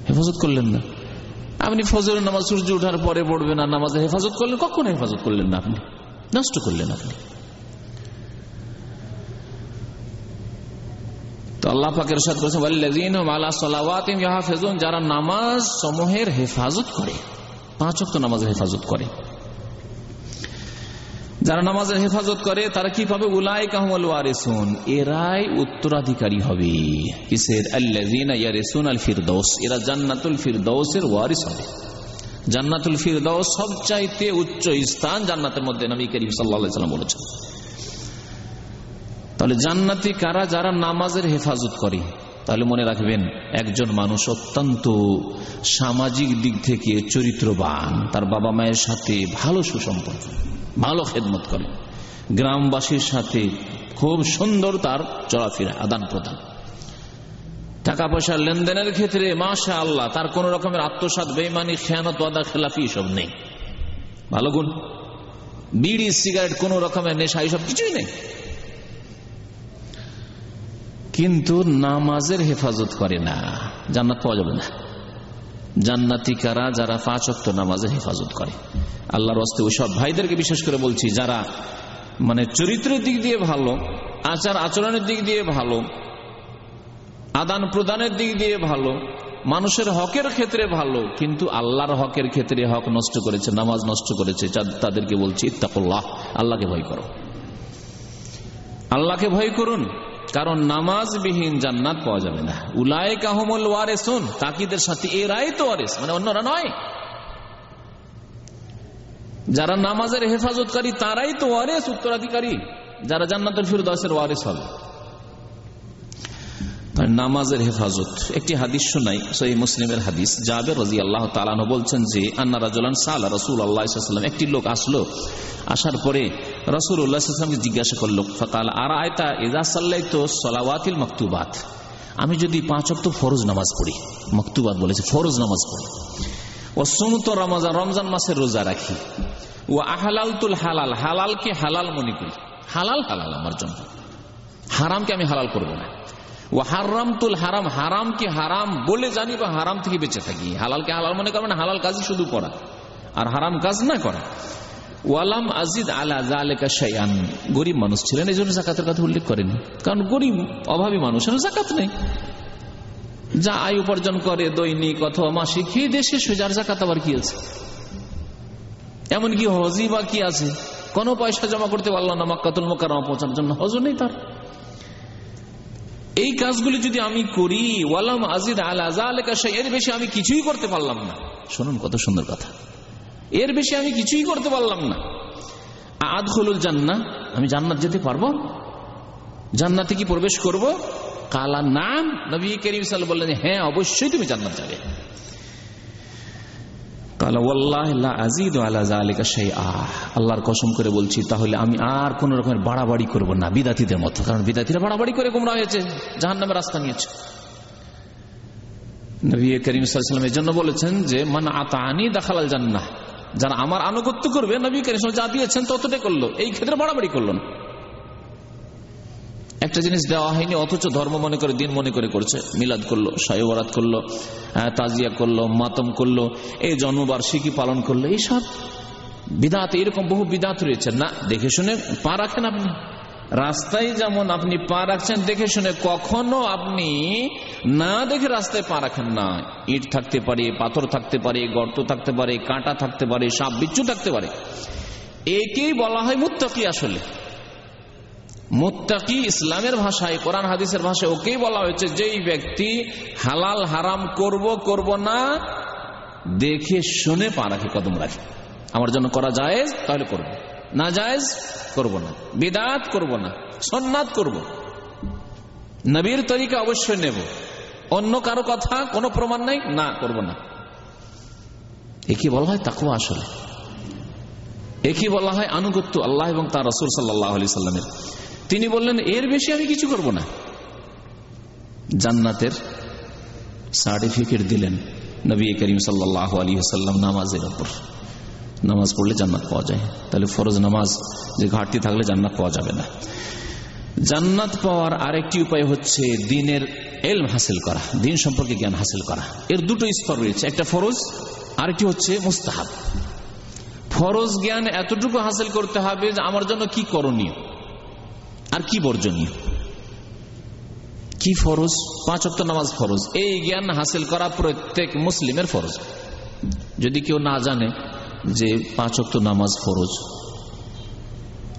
হেফাজত করলেন না। আপনি ফজরের নামাজ সূর্য উঠার পরে পড়বেন আর নামাজের হেফাজত করলেন, কখন হেফাজত করলেন না আপনি? নষ্ট করলেন আপনি। যারা নামাজ সমূহের হেফাজত করে, পাঁচ নামাজের হেফাজত করে। যারা নামাজের হেফাজত করে, তারা কি পাবে? উলাই কাহমল এরাই উত্তরাধিকারী হবে। কিসের? আল এরা জান্নাতুল ফিরদৌসের ওয়ারিস হবে। জান্নাতুল ফিরদৌস সবচাইতে উচ্চ স্থান জান্নাতের মধ্যে নবী করিম সাল্লাল্লাহু সাল্লাম বলেছেন। তাহলে জান্নাতি কারা যারা নামাজের হেফাজত করে? তাহলে মনে রাখবেন, একজন মানুষ অত্যন্ত সামাজিক দিক থেকে চরিত্রবান। তার বাবা মায়ের সাথে ভালো সুসম্পর্ক, ভালো খেদমত করে। গ্রামবাসীর সাথে খুব সুন্দর তার চলাফেরা আদান প্রদান টাকা পয়সার লেনদেনের ক্ষেত্রে মাশা আল্লাহ তার কোন রকমের আত্মসাত বেইমানি খেয়ানত, ওয়াদা, খেলাফি সব নেই। ভালো গুণ। বিড়ি, সিগারেট, কোন রকমের নেশা এইসব কিছুই নেই। কিন্তু নামাজের হেফাজত করে না। জান্নাত পাওয়া যাবে না। জান্নাতিকারা যারা পাঁচ অক্ত নামাজের হেফাজত করে। আল্লাহর হস্তে ওই সব ভাইদেরকে বিশেষ করে বলছি, যারা মানে চরিত্রের দিক দিয়ে ভালো, আচার আচরণের দিক দিয়ে ভালো, আদান প্রদানের দিক দিয়ে ভালো, মানুষের হকের ক্ষেত্রে ভালো, কিন্তু আল্লাহর হকের ক্ষেত্রে হক নষ্ট করেছে, নামাজ নষ্ট করেছে তাদেরকে বলছি, ইত্তাকুল্লাহ, আল্লাহকে ভয় করো। আল্লাহকে ভয় করুন। কারণ নামাজবিহীন জান্নাত পাওয়া যাবে না। উলায় কাহমল ওয়ারেসুন, তাকিদের সাথে এরাই তো ওয়ারেস মানে অন্যরা নয়। যারা নামাজের হেফাজতকারী, তারাই তো ওয়ারেস, উত্তরাধিকারী। যারা জান্নাতুল ফিরদাসের ওয়ারেস হবে। নামাজের হেফাজত, একটি হাদিস শোনাই সহি মুসলিমের হাদিস। জাবের রাজি আল্লাহ তালানো বলছেন যে, আন্না রাজুলান সাল রসুল আল্লাহাম একটি লোক আসলো, আসার পরে রসুল উল্লাহামকে জিজ্ঞাসা করল, ফকাল, আর আয়তা? এজা সাল্লাই তো সলাওয়াতিল মকতুবাত। আমি যদি পাঁচ অক্ট ফরজ নামাজ পড়ি, মকতুবাত বলেছে, ফরজ নামাজ পড়ি। ও সুমত রমজান রমজান মাসের রোজা রাখি। ও আহালাল তুল হালাল, হালালকে হালাল মনে করি। হালাল হালাল আমার জন্য। হারামকে আমি হালাল করব না। ও হারাম তুল হারাম, হারামকে হারাম বলে জানি বা হারাম থেকে বেঁচে থাকি। হালালকে হালাল মনে করবেন হালাল কাজই শুধু করা। আর হারাম কাজ না করা। ওয়ালাম আজিদ আলা জালেকা শাইআন। গরিব মানুষ ছিলেন এই জন্য জাকাতের কথা উল্লেখ করেনি। কারণ গরিব, অভাবী মানুষের জাকাত নেই। যা আয় উপার্জন করে, দৈনিক অথবা মাসিক খেয়ে দেশে সোজার জাকাত আবার কি আছে? এমনকি হজি বা কি আছে? কোনো পয়সা জমা করতে পারল না মাক্কাতুল মোকারমা পৌঁছানোর জন্য হজ নেই তার। এই কাজগুলি যদি আমি করি, ওয়ালাম আজিদ আলা এর বেশি আমি কিছুই করতে পারলাম না। শুনুন কত সুন্দর কথা। এর বেশি আমি কিছুই করতে পারলাম না। আদ হলুল জান্না আমি জান্নাত যেতে পারব? জান্নাতে কি প্রবেশ করব? কালা নাম নবী করিম সাল বললেন হ্যাঁ অবশ্যই তুমি জান্নাত যাবে। আল্লাহর কসম করে বলছি, তাহলে আমি আর কোন রকমের বাড়াবাড়ি করব না বিদাতিদের মতো, কারণ বিদাতিরা বাড়াবাড়ি করে গুমরা হয়েছে জাহান নামে রাস্তা নিয়েছে। নবী করিম সাল্লাম এই জন্য বলেছেন যে, মান আতানি দেখালাল জান্নাহ। যারা আমার আনুগত্য করবে, নবী করিম যা দিয়েছেন ততটাই করল। এই ক্ষেত্রে বাড়াবাড়ি করল না। একটা জিনিস দেওয়া হয়নি, অথচ ধর্ম মনে করে, দিন মনে করে করছে। মিলাদ করল সাহেবরাত করল তাজিয়া করল, মাতম করল, এই জন্মবার্ষিকী পালন করল, এইসব বিদাত এরকম বহু বিদাত রয়েছে। না, দেখে শুনে পা রাখেন আপনি। রাস্তায় যেমন আপনি পা রাখছেন, দেখে শুনে কখনো আপনি না দেখে রাস্তায় পা রাখেন না। ইট থাকতে পারে, পাথর থাকতে পারে, গর্ত থাকতে পারে, কাঁটা থাকতে পারে, সাপ, বিচ্ছু থাকতে পারে। একেই বলা হয় মুত্তাকি আসলে। মুত্তাকি ইসলামের ভাষায়, কোরআন হাদিসের ভাষায় ওকেই বলা হয়েছে, যেই ব্যক্তি হালাল, হারাম করব করব না, দেখে শুনে পা রাখে, কদম রাখে। আমার জন্য করা যায় তাহলে করব। না জায়েজ করব না, বিদাত করব না, সন্ন্যাত করব। নবীর তরিকা অবশ্যই নেব। অন্য কারও কথা কোনো প্রমাণ নাই, না, করব না। একে বলা হয়? তাকুয়া আসলে। একই বলা হয়? আনুগত্য আল্লাহ এবং তার রসুল সাল্লাহ আলি সাল্লামের। তিনি বললেন, এর বেশি আমি কিছু করব না। জান্নাতের সার্টিফিকেট দিলেন নবী করিম সাল্লাহ আলী সাল্লাম নামাজের ওপর নামাজ পড়লে জান্নাত পাওয়া যায়। তাহলে ফরজ নামাজ যে ঘাটতি থাকলে জান্নাত পাওয়া যাবে না। জান্নাত পাওয়ার আরেকটি উপায় হচ্ছে দিনের এলম হাসিল করা, দিন সম্পর্কে জ্ঞান হাসিল করা। এর দুটো স্তর রয়েছে, একটা ফরজ, আরেকটি হচ্ছে মুস্তাহাব। ফরজ জ্ঞান এতটুকু হাসিল করতে হবে যে আমার জন্য কি করণীয় আর কি বর্জনীয়। কি ফরজ? পাঁচ অক্ট নামাজ ফরজ। এই জ্ঞান হাসিল করা প্রত্যেক মুসলিমের ফরজ। যদি কেউ না জানে যে পাঁচ অক্ট নামাজ ফরজ।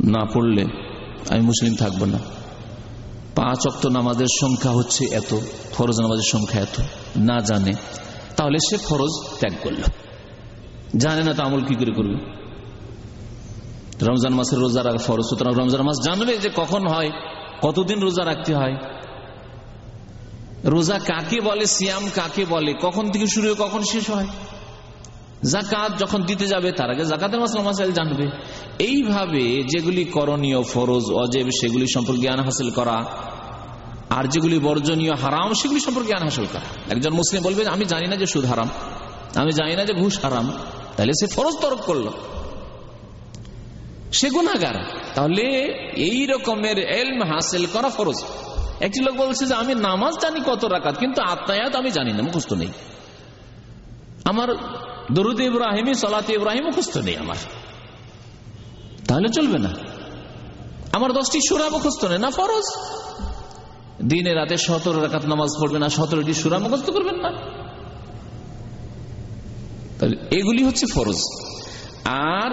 না পড়লে আমি মুসলিম থাকব না। পাঁচ অক্ট নামাজের সংখ্যা হচ্ছে এত, ফরজ নামাজের সংখ্যা এত। না জানে, তাহলে সে ফরজ ত্যাগ করল। জানে না তো আমল কি করে করবে? রমজান মাসের রোজা রাখা ফরজ, সুতরাং রমজান মাস জানবে যে কখন হয়, কতদিন রোজা রাখতে হয়। রোজা কাকে বলে, সিয়াম কাকে বলে, কখন থেকে শুরু হয়ে কখন শেষ হয়? জাকাত যখন দিতে যাবে, তার আগে জাকাতের মাসলা মাসাইল জানবে। এইভাবে যেগুলি করণীয় ফরজ, অজেব, সেগুলি সম্পর্কে জ্ঞান হাসিল করা, আর যেগুলি বর্জনীয়, হারাম, সেগুলি সম্পর্কে জ্ঞান হাসিল করা। একজন মুসলিম বলবে, আমি জানি না যে সুদ হারাম, আমি জানি না যে ঘুষ হারাম, তাহলে সে ফরজ তরক করল। সে গুণাগার তাহলে এই রকমের এলম হাসিল করা ফরজ। একটি লোক বলছে যে, আমি নামাজ জানি কত রাকাত, কিন্তু আত্মায়াত আমি জানি না, মুখস্থ নেই। আমার দরুদ ইব্রাহিমী, সলাতে ইব্রাহিম মুখস্থ নেই আমার। তাহলে চলবে না। আমার দশটি সুরা মুখস্থ নেই, না ফরজ? দিনে রাতে সতেরো রাকাত নামাজ পড়বে না সতেরোটি সুরা মুখস্থ করবেন না। এগুলি হচ্ছে ফরজ। আর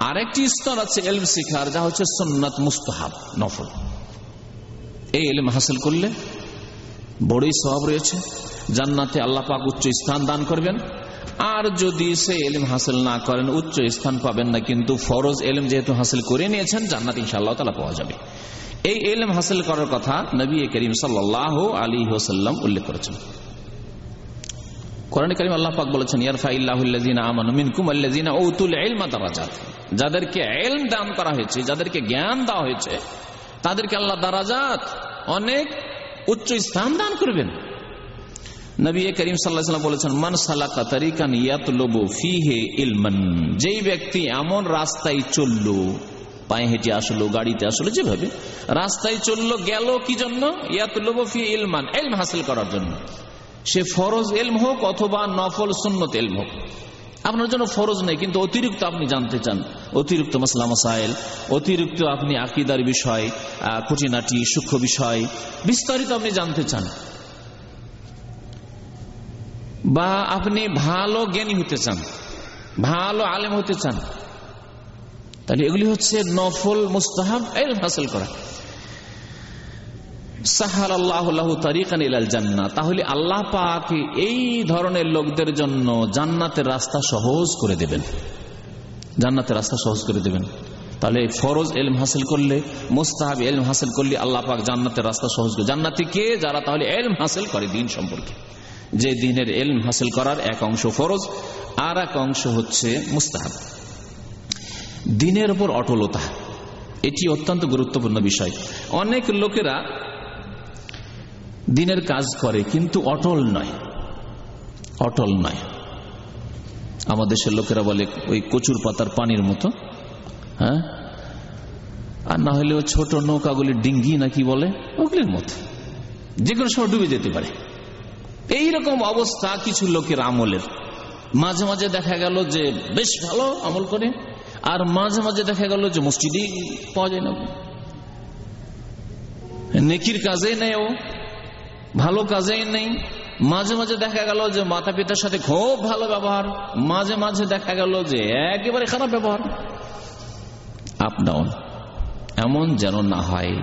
আরেকটি স্তর আছে এলম শিখার, যা হচ্ছে সন্ন্যত মুস্তাহাব, নফল। এই এলম হাসিল করলে বড়ই স্বভাব রয়েছে। জান্নাতে আল্লাহ পাক উচ্চ স্থান দান করবেন। আর যদি সে এলিম হাসিল না করেন, উচ্চ স্থান পাবেন না, কিন্তু ফরজ এলিম যেহেতু হাসিল করে নিয়েছেন, জান্নাত ইনশাআল্লাহ তালা পাওয়া যাবে। এই এলিম হাসিল করার কথা নবী করিম সাল্লাহ আলী হোসাল্লাম উল্লেখ করেছেন। আল্লাহ যাদেরকে দান করা হয়েছে, যাদেরকে জ্ঞান দেওয়া হয়েছে, তাদেরকে আল্লাহ দারাজাত অনেক উচ্চ স্থান দান করবেন। নবী করিম সাল্লাহ বলেছেন, মান সালাকা তারিকান ইয়াতলবু ফিহে ইলমান যেই ব্যক্তি এমন রাস্তায় চলল, পায়ে হেঁটে আসলো, গাড়িতে আসলো, যেভাবে, রাস্তায় চলল, গেল কি জন্য? ইয়াতলবু ফি ইলমান এলম হাসিল করার জন্য। সে ফরজ এলম হোক অথবা নফল সুন্নত এলম হোক। আপনার জন্য ফরজ নেই, কিন্তু অতিরিক্ত আপনি জানতে চান। অতিরিক্ত মাসলাম মাসাইল, অতিরিক্ত আপনি আকিদার বিষয় খুঁটিনাটি, সূক্ষ্ম বিষয়, বিস্তারিত আপনি জানতে চান। বা আপনি ভালো জ্ঞানী হতে চান, ভালো আলেম হতে চান, তাহলে এগুলি হচ্ছে নফল, মুস্তাহাব, এলম হাসিল করা। তাহলে আল্লাহ পাক এই ধরনের লোকদের জন্য জান্নাতের রাস্তা সহজ করে দেবেন। জান্নাতের রাস্তা সহজ করে দেবেন। তাহলে ফরজ এলম হাসিল করলে, মুস্তাহাব এলম হাসিল করলে আল্লাহ পাক জান্নাতের রাস্তা সহজ করে জান্নাতি কে? যারা তাহলে এলম হাসিল করে দিন সম্পর্কে। যে দিনের এলম হাসিল করার এক অংশ ফরজ, আর এক অংশ হচ্ছে মুস্তাহাব। দিনের উপর অটলতা, এটি অত্যন্ত গুরুত্বপূর্ণ বিষয়। অনেক লোকেরা দিনের কাজ করে, কিন্তু অটল নয়। অটল নয়। আমাদের দেশের লোকেরা বলে, ওই কচুর পাতার পানির মতো হ্যাঁ? আর না হলে ছোট নৌকাগুলি ডিঙ্গি নাকি বলে, ওগুলির মতো। যে কোনো সময় ডুবে যেতে পারে। এইরকম অবস্থা কিছু লোকের আমলের। মাঝে মাঝে দেখা গেল যে বেশ ভালো আমল করে, আর মাঝে মাঝে দেখা গেল যে মসজিদই পাওয়া যায় না। নেকির কাজে নেই ও, ভালো কাজেই নেই। মাঝে মাঝে দেখা গেল যে মাতা পিতার সাথে খুব ভালো ব্যবহার। মাঝে মাঝে দেখা গেল যে একেবারে খারাপ ব্যবহার। আপ ডাউন এমন যেন না হয়।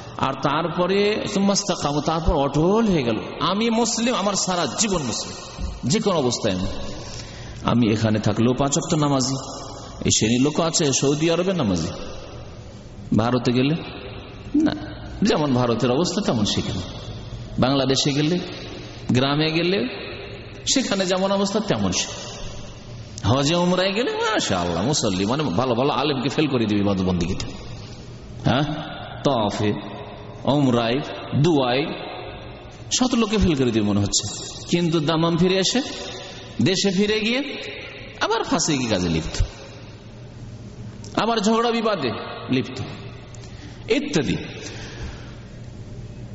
আর তারপরে তারপর অটল হয়ে গেল। আমি মুসলিম, আমার সারা জীবন মুসলিম। যে কোনো অবস্থায় আমি। আমি এখানে থাকলেও পাঁচক্ত নামাজি। এই শ্রেণির লোক আছে, সৌদি আরবে নামাজি। ভারতে গেলে? না। যেমন ভারতের অবস্থা, তেমন সেখানে। বাংলাদেশে গেলে? গ্রামে গেলে? সেখানে যেমন অবস্থা, তেমন হজে, উমরায় গেলে? মাসা আল্লাহ মুসল্লি মানে ভালো ভালো আলেমকে ফেল করে দিবি বাদবন্দিগিতে হ্যাঁ? তফে। অমরাই, দুয়াই, শত লোকে ফেল করে দিয়ে মনে হচ্ছে। কিন্তু দামাম ফিরে এসে, দেশে ফিরে গিয়ে আবার ফাঁসে গিয়ে কাজে লিপ্ত? আবার ঝগড়া বিবাদে লিপ্ত। ইত্যাদি।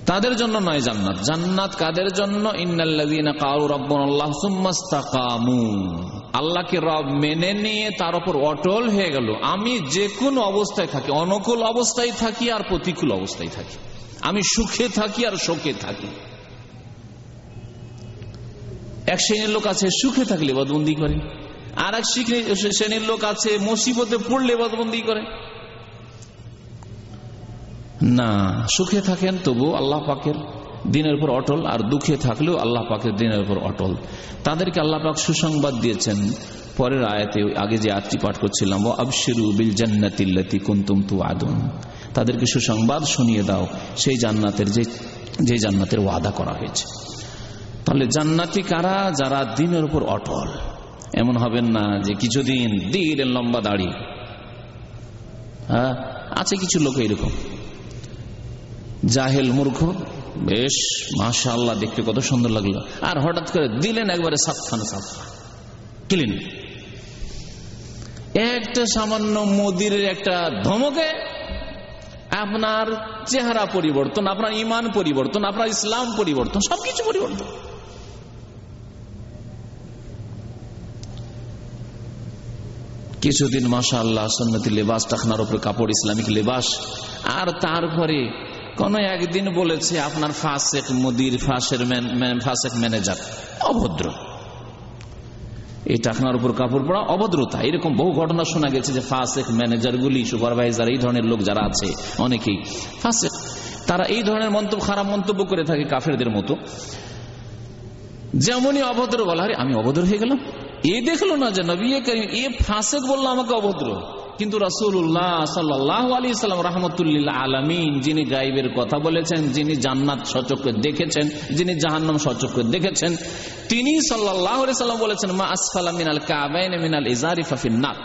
তাদের জন্য নয় জান্নাত। জান্নাত কাদের জন্য? আল্লাহকে রব মেনে নিয়ে তার উপর অটল হয়ে গেল। আমি যে কোনো অবস্থায় থাকি, অনুকূল অবস্থায় থাকি আর প্রতিকূল অবস্থায় থাকি। আমি সুখে থাকি আর শোকে থাকি। এক শ্রেণির লোক আছে, সুখে থাকলে বদবন্দি করে। আর এক শ্রেণির লোক আছে, মুসিবতে পড়লে বদবন্দি করে। না, সুখে থাকেন তবু আল্লাহ পাকের দিনের উপর অটল, আর দুঃখে থাকলেও আল্লাহ পাকের দিনের উপর অটল। তাদেরকে আল্লাহ পাক সুসংবাদ দিয়েছেন। পরের আয়াতে আগে যে আয়াতটি পাঠ করছিলাম ও আবশিরু বিল জান্নাতিল্লাতি কুন্তুম তু আদুন তাদেরকে সুসংবাদ শুনিয়ে দাও। সেই জান্নাতের যে যে জান্নাতের ওয়াদা করা হয়েছে। তাহলে জান্নাতি কারা? যারা দিনের উপর অটল। এমন হবেন না যে কিছুদিন দিন লম্বা দাড়ি। হ্যাঁ? আছে কিছু লোক এরকম জাহেল মূর্খ। বেশ মাশা আল্লাহ দেখতে কত সুন্দর লাগল। আর হঠাৎ করে দিলেন একবারে সাতখানে সাতখা কিলেন। একটা সামান্য মোদির একটা ধমকে আপনার চেহারা পরিবর্তন, আপনার ইমান পরিবর্তন, আপনার ইসলাম পরিবর্তন, সবকিছু পরিবর্তন। কিছুদিন মাসা আল্লাহ সন্ন্যতি লেবাস টাকনার উপরে কাপড়, ইসলামিক লেবাস। আর তারপরে কোন একদিন বলেছে, আপনার ফাসেক মুদির, ফাঁসের ফাসেক ম্যানেজার। অভদ্র। এই টাকনার উপর কাপড় পড়া অভদ্রতা, এরকম বহু ঘটনা শোনা গেছে যে ফাসেক, ম্যানেজারগুলি, সুপারভাইজার, এই ধরনের লোক যারা আছে অনেকেই। ফাসেক, তারা এই ধরনের মন্তব্য, খারাপ মন্তব্য করে থাকে কাফেরদের মতো। যেমনই অভদ্র বলা আমি অভদ্র হয়ে গেলাম। এ দেখল না যে নবী এ ফাঁসেক বলল আমাকে অভদ্র। কিন্তু রাসুল্লাহ সাল্লাহ আলী সাল্লাম রহমতুল্লাহ আলমিন, যিনি গাইবের কথা বলেছেন, যিনি জান্নাত সচক্ষে দেখেছেন, যিনি জাহান্নাম সচক্ষে দেখেছেন, তিনি সাল্লাহ সাল্লাম বলেছেন, মা আসফালা মিনাল কাবাইন মিনাল ইজারিফাফিন্নাথ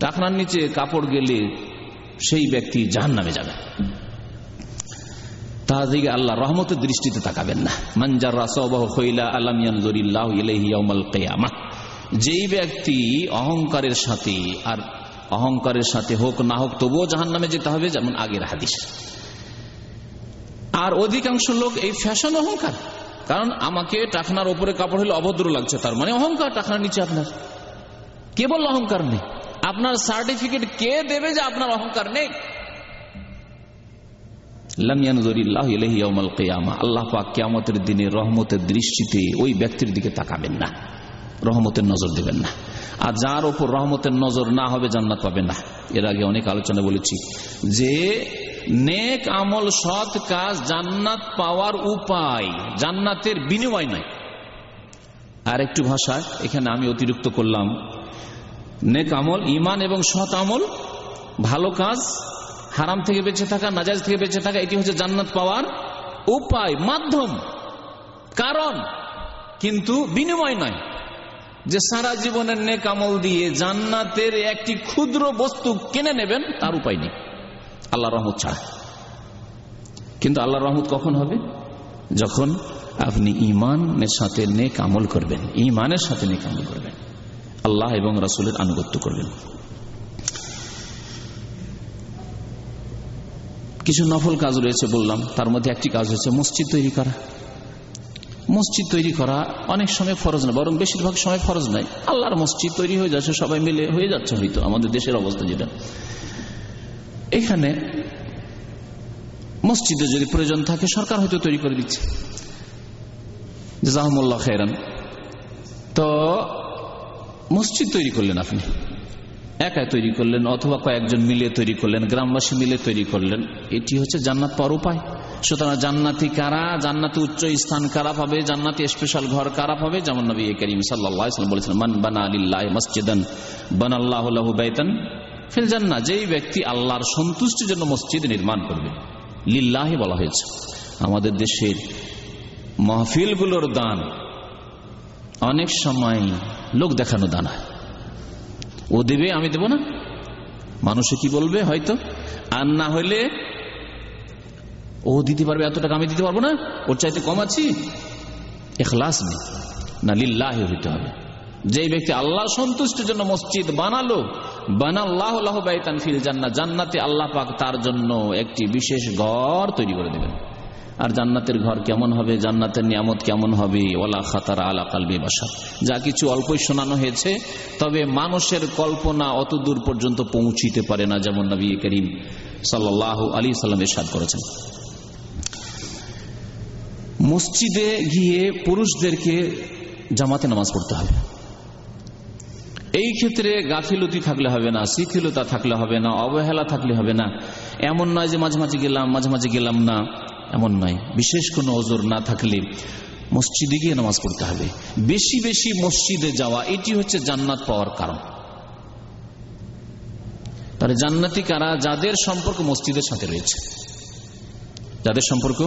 টাকনার নিচে কাপড় গেলে সেই ব্যক্তি জাহান নামে যাবে তাদিকে আল্লাহ রহমতের দৃষ্টিতে তাকাবেন না। মানজার রাসবাহ হইলা আলামিয়ান যেই ব্যক্তি অহংকারের সাথে আর অহংকারের সাথে হোক না হোক, তবুও জাহান নামে যেতে হবে যেমন আগের হাদিস। আর অধিকাংশ লোক এই ফ্যাশন অহংকার। কারণ আমাকে টাকনার ওপরে কাপড় হলে অভদ্র লাগছে, তার মানে অহংকার টাকনার নিচে আপনার। কে বলল অহংকার নেই। আপনার সার্টিফিকেট কে দেবে যে আপনার অহংকার নেই? আল্লাহ পাক কেয়ামতের দিনে রহমতের দৃষ্টিতে ওই ব্যক্তির দিকে তাকাবেন না। রহমতের নজর দেবেন না। আর যার ওপর রহমতের নজর না হবে, জান্নাত পাবে না। এর আগে অনেক আলোচনা বলেছি যে, নেক আমল সৎ কাজ জান্নাত পাওয়ার উপায়, জান্নাতের বিনিময় নাই আর একটু ভাষা, এখানে আমি অতিরিক্ত করলাম। নেক আমল ইমান এবং সৎ আমল, ভালো কাজ, হারাম থেকে বেঁচে থাকা নাজাজ থেকে বেঁচে থাকা, এটি হচ্ছে জান্নাত পাওয়ার উপায়, মাধ্যম, কারণ, কিন্তু বিনিময় নয়। যে সারা জীবনের নেক আমল দিয়ে জান্নাতের একটি ক্ষুদ্র বস্তু কিনে নেবেন, তার উপায় নেই। আল্লাহ রহমত ছাড়া। কিন্তু আল্লাহ রহমত কখন হবে? যখন আপনি ইমানের সাথে নেক আমল করবেন ইমানের সাথে নেক আমল করবেন। আল্লাহ এবং রাসুলের আনুগত্য করবেন। কিছু নফল কাজ রয়েছে বললাম, তার মধ্যে একটি কাজ হচ্ছে মসজিদ তৈরি করা। মসজিদ তৈরি করা অনেক সময় ফরজ না বরং বেশিরভাগ সময় ফরজ নাই আল্লাহর মসজিদ তৈরি হয়ে যাচ্ছে, সবাই মিলে হয়ে যাচ্ছে হয়তো, আমাদের দেশের অবস্থা যেটা। এখানে মসজিদে যদি প্রয়োজন থাকে, সরকার হয়তো তৈরি করে দিচ্ছে। জাহমুল্লাহ খেরান তো, মসজিদ তৈরি করলেন আপনি। একাই তৈরি করলেন, অথবা কয়েকজন মিলে তৈরি করলেন, গ্রামবাসী মিলে তৈরি করলেন। এটি হচ্ছে জান্নাত পাওয়ার উপায়। সুতরাং জান্নাতি কারা? জান্নাতি উচ্চ স্থান কারা পাবে? জান্নাতি স্পেশাল ঘর কারা পাবে? যেমন নবী করিম সাল্লাম বলেছেন, মান বানা আলিল্লাহ মসজিদান বান আল্লাহ বেতন ফিল জান্না যেই ব্যক্তি আল্লাহর সন্তুষ্টির জন্য মসজিদ নির্মাণ করবে, লিল্লাহি বলা হয়েছে। আমাদের দেশের মাহফিলগুলোর দান অনেক সময় লোক দেখানো দান হয়। ও দেবে, আমি দেব না। মানুষে কি বলবে হয়তো? আর না হইলে ও দিতে পারবে এত টাকা, আমি দিতে পারব না? ওর চাইতে কম আছি? এখলাস নেই। না, লিল্লাহ হইতে হবে। যে ব্যক্তি আল্লাহ সন্তুষ্টির জন্য মসজিদ বানালো, বানাল্লাহ জান্নাতে আল্লাহ পাক তার জন্য একটি বিশেষ ঘর তৈরি করে দেবেন। আর জান্নাতের ঘর কেমন হবে, জান্নাতের নিয়ামত কেমন হবে ওলা খাতার আলা কালবে বাসা যা কিছু অল্পই শোনানো হয়েছে, তবে মানুষের কল্পনা অত দূর পর্যন্ত পৌঁছিতে পারে না, যেমন নবী করিম সাল্লাহ আলী সাল্লাম এরশাদ করেছেন। মসজিদে গিয়ে পুরুষদেরকে জামাতে নামাজ পড়তে হবে। এই ক্ষেত্রে গাফিলতি থাকলে হবে না, শিথিলতা থাকলে হবে না, অবহেলা থাকলে হবে না। এমন নয় যে মাঝে মাঝে গেলাম, মাঝে মাঝে গেলাম না। এমন নয়। বিশেষ কোনো ওজোর না থাকলে মসজিদে গিয়ে নামাজ পড়তে হবে। বেশি বেশি মসজিদে যাওয়া, এটি হচ্ছে জান্নাত পাওয়ার কারণ। তাহলে জান্নাতি কারা? যাদের সম্পর্ক মসজিদের সাথে রয়েছে। যাদের সম্পর্ক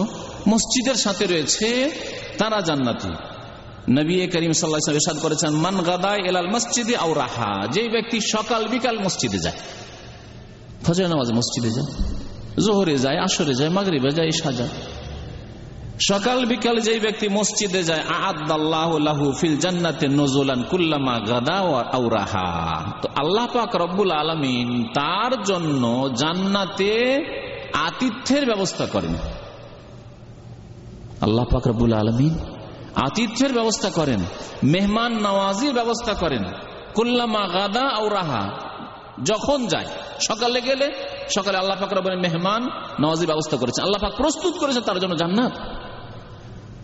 মসজিদের সাথে রয়েছে, তারা জান্নাতি। নবী করিম সাল্লাহাদ করেছেন, মান গাদা এলাল মসজিদে আও রাহা যে ব্যক্তি সকাল বিকাল মসজিদে যায় ফজর নামাজ মসজিদে যায়, জোহরে যায়, আসরে যায়, মাগরিবে যায় ইশা যায়। সকাল বিকাল যেই ব্যক্তি মসজিদে যায় আদাল্লাহু ফিল জান্নাতে কুল্লামা তো আল্লাহ তার জন্য জান্নাতে আতিথ্যের ব্যবস্থা করেন। আল্লাহ পাক রব্বুল আলমিন আতিথ্যের ব্যবস্থা করেন, মেহমান নওয়াজির ব্যবস্থা করেন। কুল্লামা গাদা ও রাহা, যখন যায়, সকালে গেলে সকালে আল্লাহ রবেন মেহমান নওয়াজির ব্যবস্থা করেছে। আল্লাহ প্রস্তুত করেছে তার জন্য জান্নাত।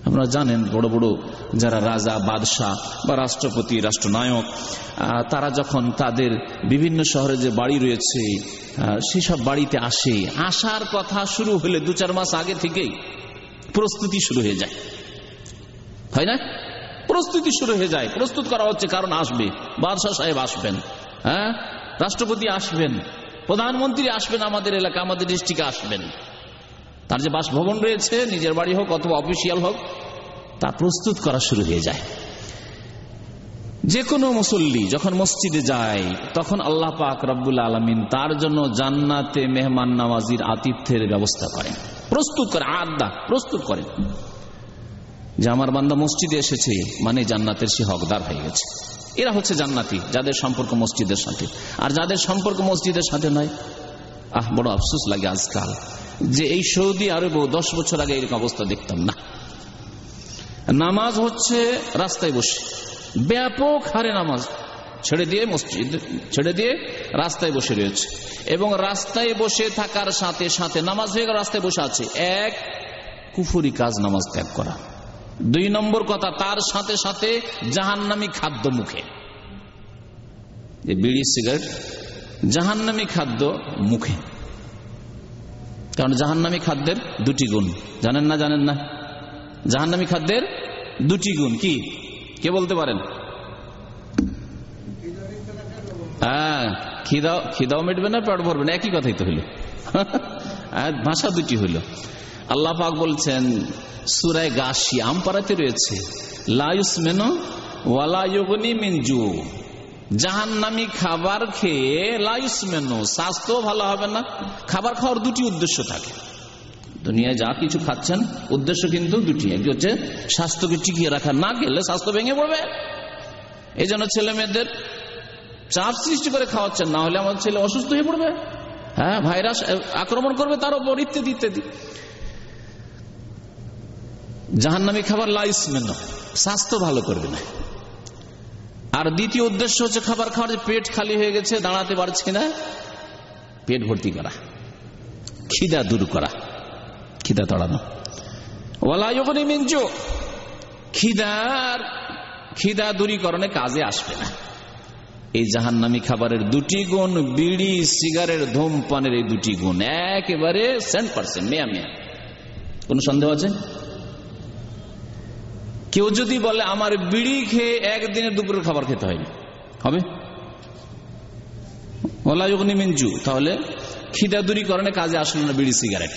আপনারা জানেন, বড় বড় যারা রাজা, বাদশাহ বা রাষ্ট্রপতি, রাষ্ট্রনায়ক তারা যখন তাদের বিভিন্ন শহরে যে বাড়ি রয়েছে সেসব বাড়িতে আসে, আসার কথা শুরু হলে দু চার মাস আগে থেকেই প্রস্তুতি শুরু হয়ে যায়। হয় না? প্রস্তুতি শুরু হয়ে যায়। প্রস্তুত করা হচ্ছে কারণ আসবে। বাদশাহ সাহেব আসবেন। হ্যাঁ? রাষ্ট্রপতি আসবেন। প্রধানমন্ত্রী আসবেন আমাদের এলাকা, আমাদের ডিস্ট্রিক্টে আসবেন। তার যে বাসভবন রয়েছে, নিজের বাড়ি হোক অথবা অফিসিয়াল হোক, তা প্রস্তুত করা শুরু হয়ে যায়। যে কোনো মুসল্লি যখন মসজিদে যায়, তখন আল্লাহ পাক রব্বুল আলমিন তার জন্য জান্নাতে মেহমান নওয়াজির আতিথ্যের ব্যবস্থা করেন। প্রস্তুত করে, আড্ডা প্রস্তুত করেন। যে আমার বান্দা মসজিদে এসেছে মানে জান্নাতের সে হকদার হয়ে গেছে। এরা হচ্ছে জান্নাতি, যাদের সম্পর্ক মসজিদের সাথে। আর যাদের সম্পর্ক মসজিদের সাথে নয়, আহ, বড় আফসোস লাগে আজকাল। যে এই সৌদি আরবে দশ বছর আগে এরকম অবস্থা দেখতাম না। নামাজ হচ্ছে রাস্তায় বসে। ব্যাপক হারে নামাজ। ছেড়ে দিয়ে মসজিদ, ছেড়ে দিয়ে রাস্তায় বসে রয়েছে। এবং রাস্তায় বসে থাকার সাথে সাথে নামাজ হয়ে রাস্তায় বসে আছে। এক, কুফুরি কাজ নামাজ ত্যাগ করা। দুই নম্বর কথা, তার সাথে সাথে জাহান্নামি খাদ্য মুখে। বিড়ি, সিগারেট, জাহান্নামি খাদ্য মুখে। কারণ জাহান্নামি খাদ্যের দুটি গুণ। জানেন না জানেন না? জাহান্নামি খাদ্যের দুটি গুণ কি? কে বলতে পারেন? হ্যাঁ খিদাও খিদাও মিটবে না, পেট ভরবে না, একই কথাই তো হইল। ভাষা দুটি হইল। আল্লাহ পাক বলছেন, সুরায় গাছি আমপাড়াতে রয়েছে। লায়ুস মেনো ওয়ালায়ুগনি মিনজু জাহান্নামি খাবার খেয়ে লায়ুস মেনো, স্বাস্থ্য ভালো হবে না, খাবার খাওয়ার দুটি উদ্দেশ্য থাকে। দুনিয়ায় যা কিছু খাচ্ছেন, উদ্দেশ্য কিন্তু দুটি। একটি হচ্ছে স্বাস্থ্যকে টিকিয়ে রাখা, না গেলে স্বাস্থ্য ভেঙে পড়বে। এই জন্য ছেলে মেয়েদের চাপ সৃষ্টি করে খাওয়াচ্ছেন, না হলে আমাদের ছেলে অসুস্থ হয়ে পড়বে। হ্যাঁ ভাইরাস আক্রমণ করবে তার উপর ইত্যাদি ইত্যাদি। জাহান্নামি খাবার লাইস মেন, স্বাস্থ্য ভালো করবে না। আর দ্বিতীয় উদ্দেশ্য হচ্ছে খাবার খাওয়ার পেট খালি হয়ে গেছে, দাঁড়াতে পারছি না। পেট ভর্তি করা, খিদা দূর করা, খিদা তড়ানো। ওয়ালায়ুগনি মিঞ্জু খিদার, খিদা দূরীকরণে কাজে আসবে না। এই জাহান্নামি খাবারের দুটি গুণ, বিড়ি, সিগারের ধূমপানের এই দুটি গুণ, একেবারে সেন্ট পার্সেন্ট মেয়া মেয়া। কোন সন্দেহ আছে? কেউ যদি বলে, আমার বিড়ি খেয়ে একদিনে দুপুরের খাবার খেতে হয়নি। হবে? ওলায়ুগনি মিঞ্জু তাহলে খিদা দূরীকরণে কাজে আসলো না বিড়ি, সিগারেট।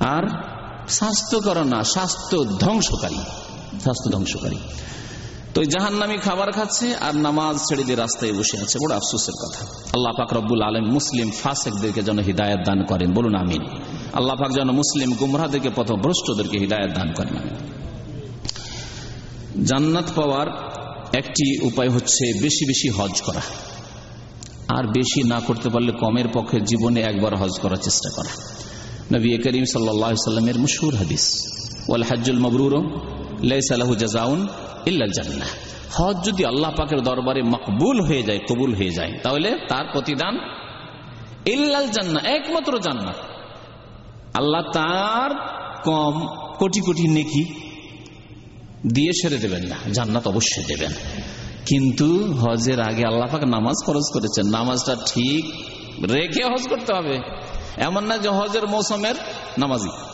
আর স্বাস্থ্যকর না, স্বাস্থ্য ধ্বংসকারী স্বাস্থ্য ধ্বংসকারী। তো জাহান নামি খাবার খাচ্ছে আর নামাজ ছেড়ে দিয়ে রাস্তায় বসে আছে। বড় আফসোসের কথা। আল্লাহ পাক রব্বুল আলম মুসলিম ফাসেকদেরকে যেন হৃদায়ত দান করেন। বলুন, আমিন। আল্লাহ পাক যেন মুসলিম গুমরাদেরকে পথ ভ্রষ্টদেরকে হৃদায়ত দান করেন। জান্নাত পাওয়ার একটি উপায় হচ্ছে বেশি বেশি হজ করা। আর বেশি না করতে পারলে কমের পক্ষে জীবনে একবার হজ করার চেষ্টা করা। নবী করিম সাল্লামের মশহুর হাদিস। ওয়াল হাজুল মবরুর হজ যদি আল্লাহ পাকের দরবারে মকবুল হয়ে যায়, কবুল হয়ে যায়, তাহলে তার প্রতিদান ইল্লাল জান্না একমাত্র জান্নাত। আল্লাহ তার কম কোটি কোটি নেকি দিয়ে সেরে দেবেন না, জান্নাত অবশ্যই দেবেন। কিন্তু হজের আগে আল্লাহ পাক নামাজ খরচ করেছেন, নামাজটা ঠিক রেখে হজ করতে হবে। এমন না যে হজের মৌসুমের নামাজি।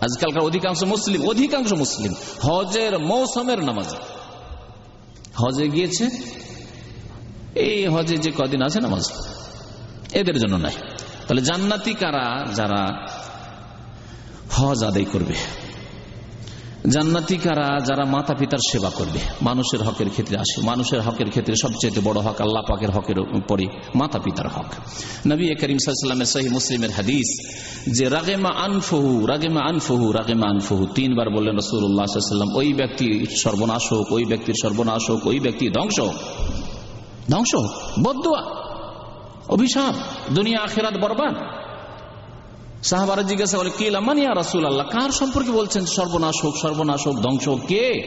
আজকালকার অধিকাংশ মুসলিম অধিকাংশ মুসলিম হজের মৌসুমের নামাজ। হজে গিয়েছে, এই হজে যে কদিন আছে নামাজ, এদের জন্য নাই। তাহলে জান্নাতি কারা, যারা হজ আদায় করবে? জান্নাতি কারা? যারা মাতা পিতার সেবা করবে। মানুষের হকের ক্ষেত্রে আসে। মানুষের হকের ক্ষেত্রে সবচেয়ে বড় হক আল্লাহ পাকের হকের পরে মাতা পিতার হক। নবী করিম সাল্লামের সহি মুসলিমের হাদিস যে, রাগেমা আনফহু রাগেমা আনফহু রাগেমা আনফহু। তিনবার বললেন রসুল্লাহাম ওই ব্যক্তি সর্বনাশ হোক, ওই ব্যক্তির সর্বনাশ হোক, ওই ব্যক্তি ধ্বংস হোক ধ্বংস হোক, বদুয়া, অভিশাপ দুনিয়া আখেরাত বরবাদ। সাহাবারা জিজ্ঞাসা করে কে লামানিয়া রাসুল আল্লাহ কার সম্পর্কে বলছেন? সর্বনাশ হোক সর্বনাশ হোক, ধ্বংস হোক, কে?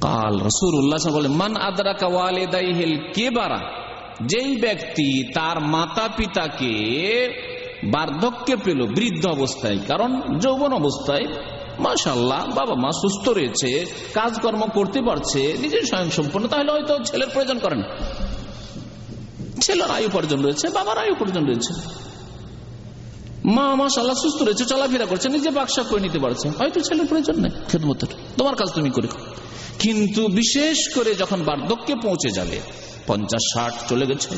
কাল রসুল উল্লাহ বলে মান আদরা কাওয়ালেদাইহিল কে বারা যেই ব্যক্তি তার মাতা পিতাকে বার্ধক্যে পেল, বৃদ্ধ অবস্থায়, কারণ যৌবন অবস্থায় মাশাল্লাহ বাবা মা সুস্থ রয়েছে, কাজকর্ম করতে পারছে, নিজের স্বয়ং সম্পূর্ণ তাহলে হয়তো ছেলের প্রয়োজন করেন। ছেলের আয়ু উপার্জন রয়েছে, বাবার আয়ু উপার্জন রয়েছে। মা মাসাল্লাহ সুস্থ রয়েছে, চলাফেরা করছে, নিজে বাক্সা করে নিতে পারছে। হয়তো ছেলের প্রয়োজন নেই, খেদমতের। তোমার কাজ তুমি করে কিন্তু বিশেষ করে যখন বার্ধক্যে পৌঁছে যাবে, পঞ্চাশ, ষাট চলে গেছে।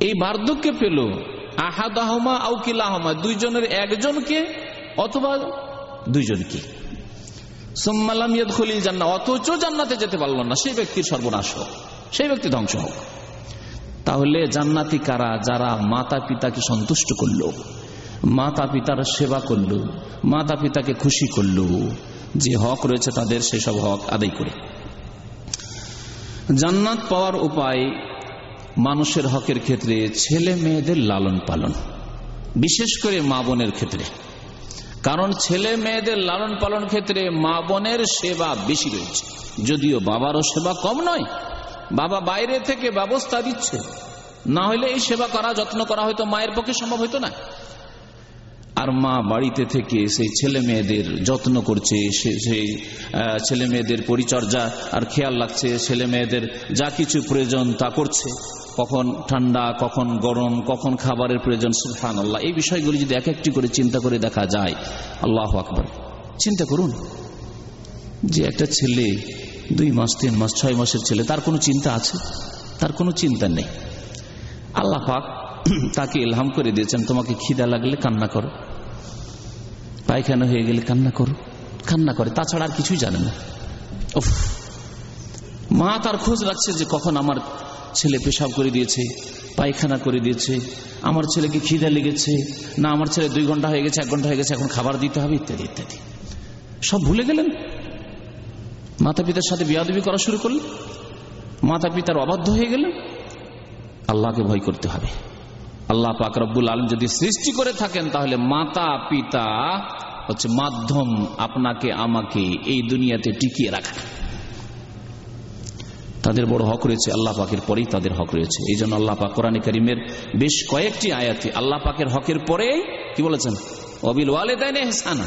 এই বার্ধক্যে পেল আহাদ আহমা আউকিল আহমা দুইজনের একজনকে অথবা দুইজনকে। সোম্মালাম ইয়াদ খলিল জান্না অথচ জান্নাতে যেতে পারল না, সেই ব্যক্তির সর্বনাশ হোক, সেই ব্যক্তি ধ্বংস হোক। তাহলে জান্নাতি কারা যারা মাতা পিতাকে সন্তুষ্ট করল? মাতা পিতার সেবা করল, মাতা পিতাকে খুশি করল। যে হক রয়েছে তাদের, সেসব হক আদায় করে। জান্নাত পাওয়ার উপায় মানুষের হকের ক্ষেত্রে, ছেলে মেয়েদের লালন পালন। বিশেষ করে মা বোনের ক্ষেত্রে। কারণ ছেলে মেয়েদের লালন পালন ক্ষেত্রে মা বোনের সেবা বেশি রয়েছে। যদিও বাবারও সেবা কম নয় বাবা বাইরে থেকে ব্যবস্থা দিচ্ছে। না হলে এই সেবা করা, যত্ন করা হয়তো মায়ের পক্ষে সম্ভব হইতো না। আর মা বাড়িতে থেকে সেই ছেলে মেয়েদের যত্ন করছে সেই ছেলে মেয়েদের পরিচর্যা, আর খেয়াল রাখছে, ছেলে মেয়েদের যা কিছু প্রয়োজন তা করছে। কখন ঠান্ডা, কখন গরম, কখন খাবারের প্রয়োজন সুফান আল্লাহ এই বিষয়গুলি যদি এক একটি করে চিন্তা করে দেখা যায়, আল্লাহ আকবর। চিন্তা করুন যে একটা ছেলে দুই মাস, তিন মাস, ছয় মাসের ছেলে, তার কোনো চিন্তা আছে? তার কোনো চিন্তা নেই। আল্লাহ পাক তাকে ইলহাম করে দিয়েছেন, তোমাকে খিদা লাগলে কান্না করো। পায়খানা হয়ে গেলে কান্না করো। কান্না করে, তাছাড়া আর কিছুই জানে না। উফ! মা তার খোঁজ রাখছে যে কখন আমার ছেলে পেশাব করে দিয়েছে, পায়খানা করে দিয়েছে, আমার ছেলেকে খিদে লেগেছে, না আমার ছেলে দুই ঘণ্টা হয়ে গেছে, এক ঘণ্টা হয়ে গেছে, এখন খাবার দিতে হবে, ইত্যাদি ইত্যাদি। সব ভুলে গেলেন? মাতা পিতার সাথে বিয়াদবি করা শুরু করলেন মাতা পিতার অবাধ্য হয়ে গেলেন আল্লাহকে ভয় করতে হবে। আল্লাহ পাক রব্বুল আলম যদি সৃষ্টি করে থাকেন, তাহলে মাতা পিতা হচ্ছে মাধ্যম আপনাকে, আমাকে এই দুনিয়াতে টিকিয়ে রাখা তাদের বড় হক রয়েছে, আল্লাহ পাকের পরেই তাদের হক রয়েছে। এই জন্য আল্লাহ পাক কোরআন করিমের বেশ কয়েকটি আয়াতে আল্লাহ পাকের হকের পরে কি বলেছেন? অবিল ওয়ালেদাইন হেসানা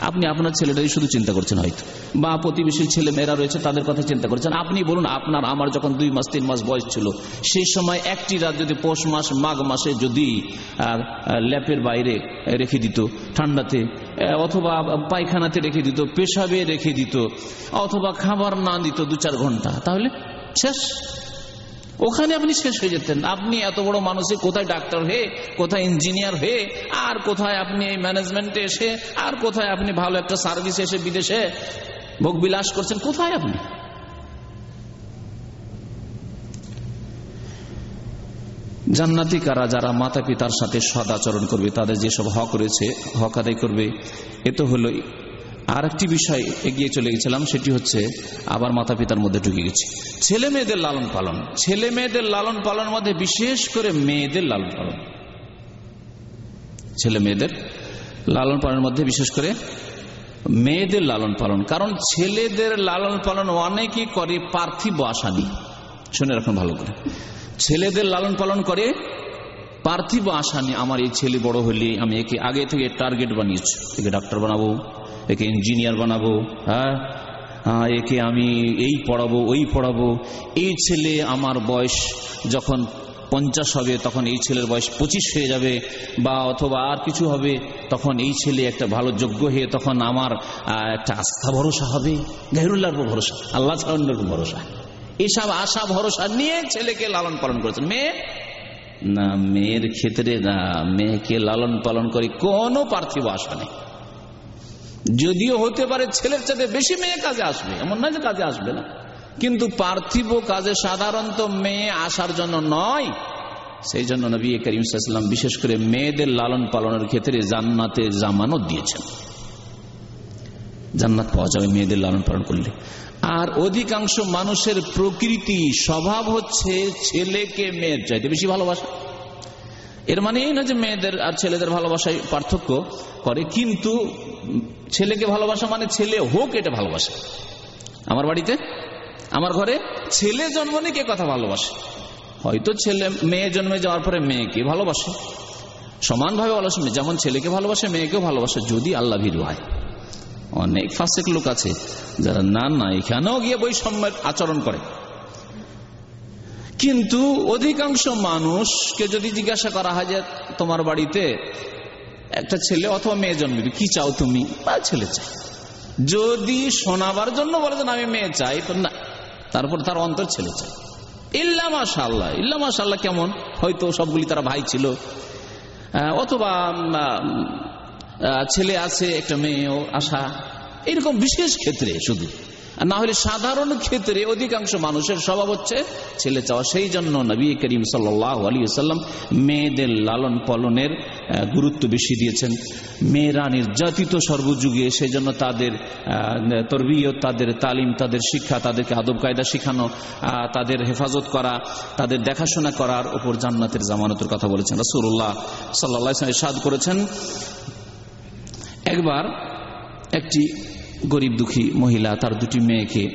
আপনি আপনার ছেলেটাই শুধু চিন্তা করছেন হয়তো। বা প্রতিবেশীর ছেলে মেয়েরা রয়েছে, তাদের কথা চিন্তা করছেন। আপনি বলুন, আপনার, আমার যখন দুই মাস, তিন মাস বয়স ছিল, সেই সময় একটি রাত যদি পৌষ মাস, মাঘ মাসে যদি ল্যাপের বাইরে রেখে দিত, ঠান্ডাতে অথবা পায়খানাতে রেখে দিত, পেশাবে রেখে দিত, অথবা খাবার না দিত দু চার ঘণ্টা, তাহলে শেষ। ওখানে আপনি শেষ হয়ে যেতেন। আপনি এত বড় মানুষে কোথায় ডাক্তার হয়ে, কোথায় ইঞ্জিনিয়ার হয়ে, আর কোথায় আপনি এই ম্যানেজমেন্টে এসে, আর কোথায় আপনি ভালো একটা সার্ভিস এসে বিদেশে ভোগ বিলাস করছেন, কোথায় আপনি? জান্নাতি কারা যারা মাতা পিতার সাথে সদাচরণ করবে, তাদের যেসব হক রয়েছে, হক আদায় করবে, এ তো হলো আর একটি বিষয় এগিয়ে চলে গেছিলাম, সেটি হচ্ছে আবার মাতা পিতার মধ্যে ঢুকে গেছে। ছেলে মেয়েদের লালন পালন। ছেলে মেয়েদের লালন পালন মধ্যে বিশেষ করে মেয়েদের লালন পালন। ছেলে মেয়েদের লালন পালনের মধ্যে বিশেষ করে মেয়েদের লালন পালন। কারণ ছেলেদের লালন পালন অনেকেই করে পার্থিব আশা নিয়ে শুনে রাখুন ভালো করে। ছেলেদের লালন পালন করে পার্থিব আশা নিয়ে আমার এই ছেলে বড় হলে আমি একে আগে থেকে টার্গেট বানিয়েছি। একে ডাক্তার বানাবো। একে ইঞ্জিনিয়ার বানাবো হ্যাঁ? একে আমি এই পড়াবো, ওই পড়াবো। এই ছেলে আমার বয়স যখন পঞ্চাশ হবে, তখন এই ছেলের বয়স পঁচিশ হয়ে যাবে, বা অথবা আর কিছু হবে, তখন এই ছেলে একটা ভালো যোগ্য হয়ে তখন আমার একটা আস্থা ভরসা হবে। গাহিরুল্লাহর ভরসা, আল্লাহ ছাড়ার ভরসা। এইসব আশা, ভরসা নিয়ে ছেলেকে লালন পালন করেছেন। মেয়ে? না, মেয়ের ক্ষেত্রে না, মেয়েকে লালন পালন করে কোনো পার্থিব আশা নেই। যদিও হতে পারে ছেলের চাইতে বেশি মেয়ে কাজে আসবে, এমন না যে কাজে আসবে না। কিন্তু পার্থিব কাজে সাধারণত মেয়ে আসার জন্য নয়। সেই জন্য নবী করিম সাল্লাম বিশেষ করে মেয়েদের লালন পালনের ক্ষেত্রে জান্নাতে জামানত দিয়েছেন। জান্নাত পাওয়া যাবে মেয়েদের লালন পালন করলে। আর অধিকাংশ মানুষের প্রকৃতি স্বভাব হচ্ছে ছেলেকে মেয়ের চাইতে বেশি ভালোবাসা। এর মানে এই না যে মেয়েদের আর ছেলেদের ভালোবাসায় পার্থক্য করে, কিন্তু ছেলেকে ভালোবাসা মানে ছেলে হোক এটা ভালোবাসা। আমার বাড়িতে, আমার ঘরে ছেলে জন্ম নিয়ে কে কথা ভালোবাসে? হয়তো ছেলে, মেয়ে জন্মে যাওয়ার পরে মেয়েকে ভালোবাসে। সমানভাবে ভালোবাসে যেমন ছেলেকে ভালোবাসে, মেয়েকেও ভালোবাসে, যদি আল্লাহ ভিড় হয়। অনেক ফাঁসেক লোক আছে যারা না না এখানেও গিয়ে বৈষম্যের আচরণ করে। কিন্তু অধিকাংশ মানুষকে যদি জিজ্ঞাসা করা হয় যে তোমার বাড়িতে একটা ছেলে অথবা মেয়ে জন্মবে কি চাও তুমি? বা ছেলে চাই যদি শোনাবার জন্য বলে যে আমি মেয়ে চাই, তো না। তারপর তার অন্তর ছেলে চাই ইল্লা মাশাল্লাহ ইল্লা মাশাল্লাহ কেমন? হয়তো সবগুলি তারা ভাই ছিল। অথবা ছেলে আছে, একটা মেয়েও আসা এরকম বিশেষ ক্ষেত্রে শুধু। না হলে সাধারণ ক্ষেত্রে অধিকাংশ মানুষের স্বভাব হচ্ছে ছেলে চাওয়া। সেই জন্য নবী করিম সাল্লাম মেয়েদের লালন পালনের গুরুত্ব বেশি দিয়েছেন। মেয়েরা নির্যাতিত সর্বযুগে সেই জন্য তাদের তরবিয়ত, তাদের তালিম, তাদের শিক্ষা, তাদেরকে আদব কায়দা শিখানো তাদের হেফাজত করা, তাদের দেখাশোনা করার ওপর জান্নাতের জামানতের কথা বলেছেন। রসুল্লাহ সাল্লাহ সাদ করেছেন। একবার একটি গরিব দুঃখী মহিলা, তার দুটি মেয়েকে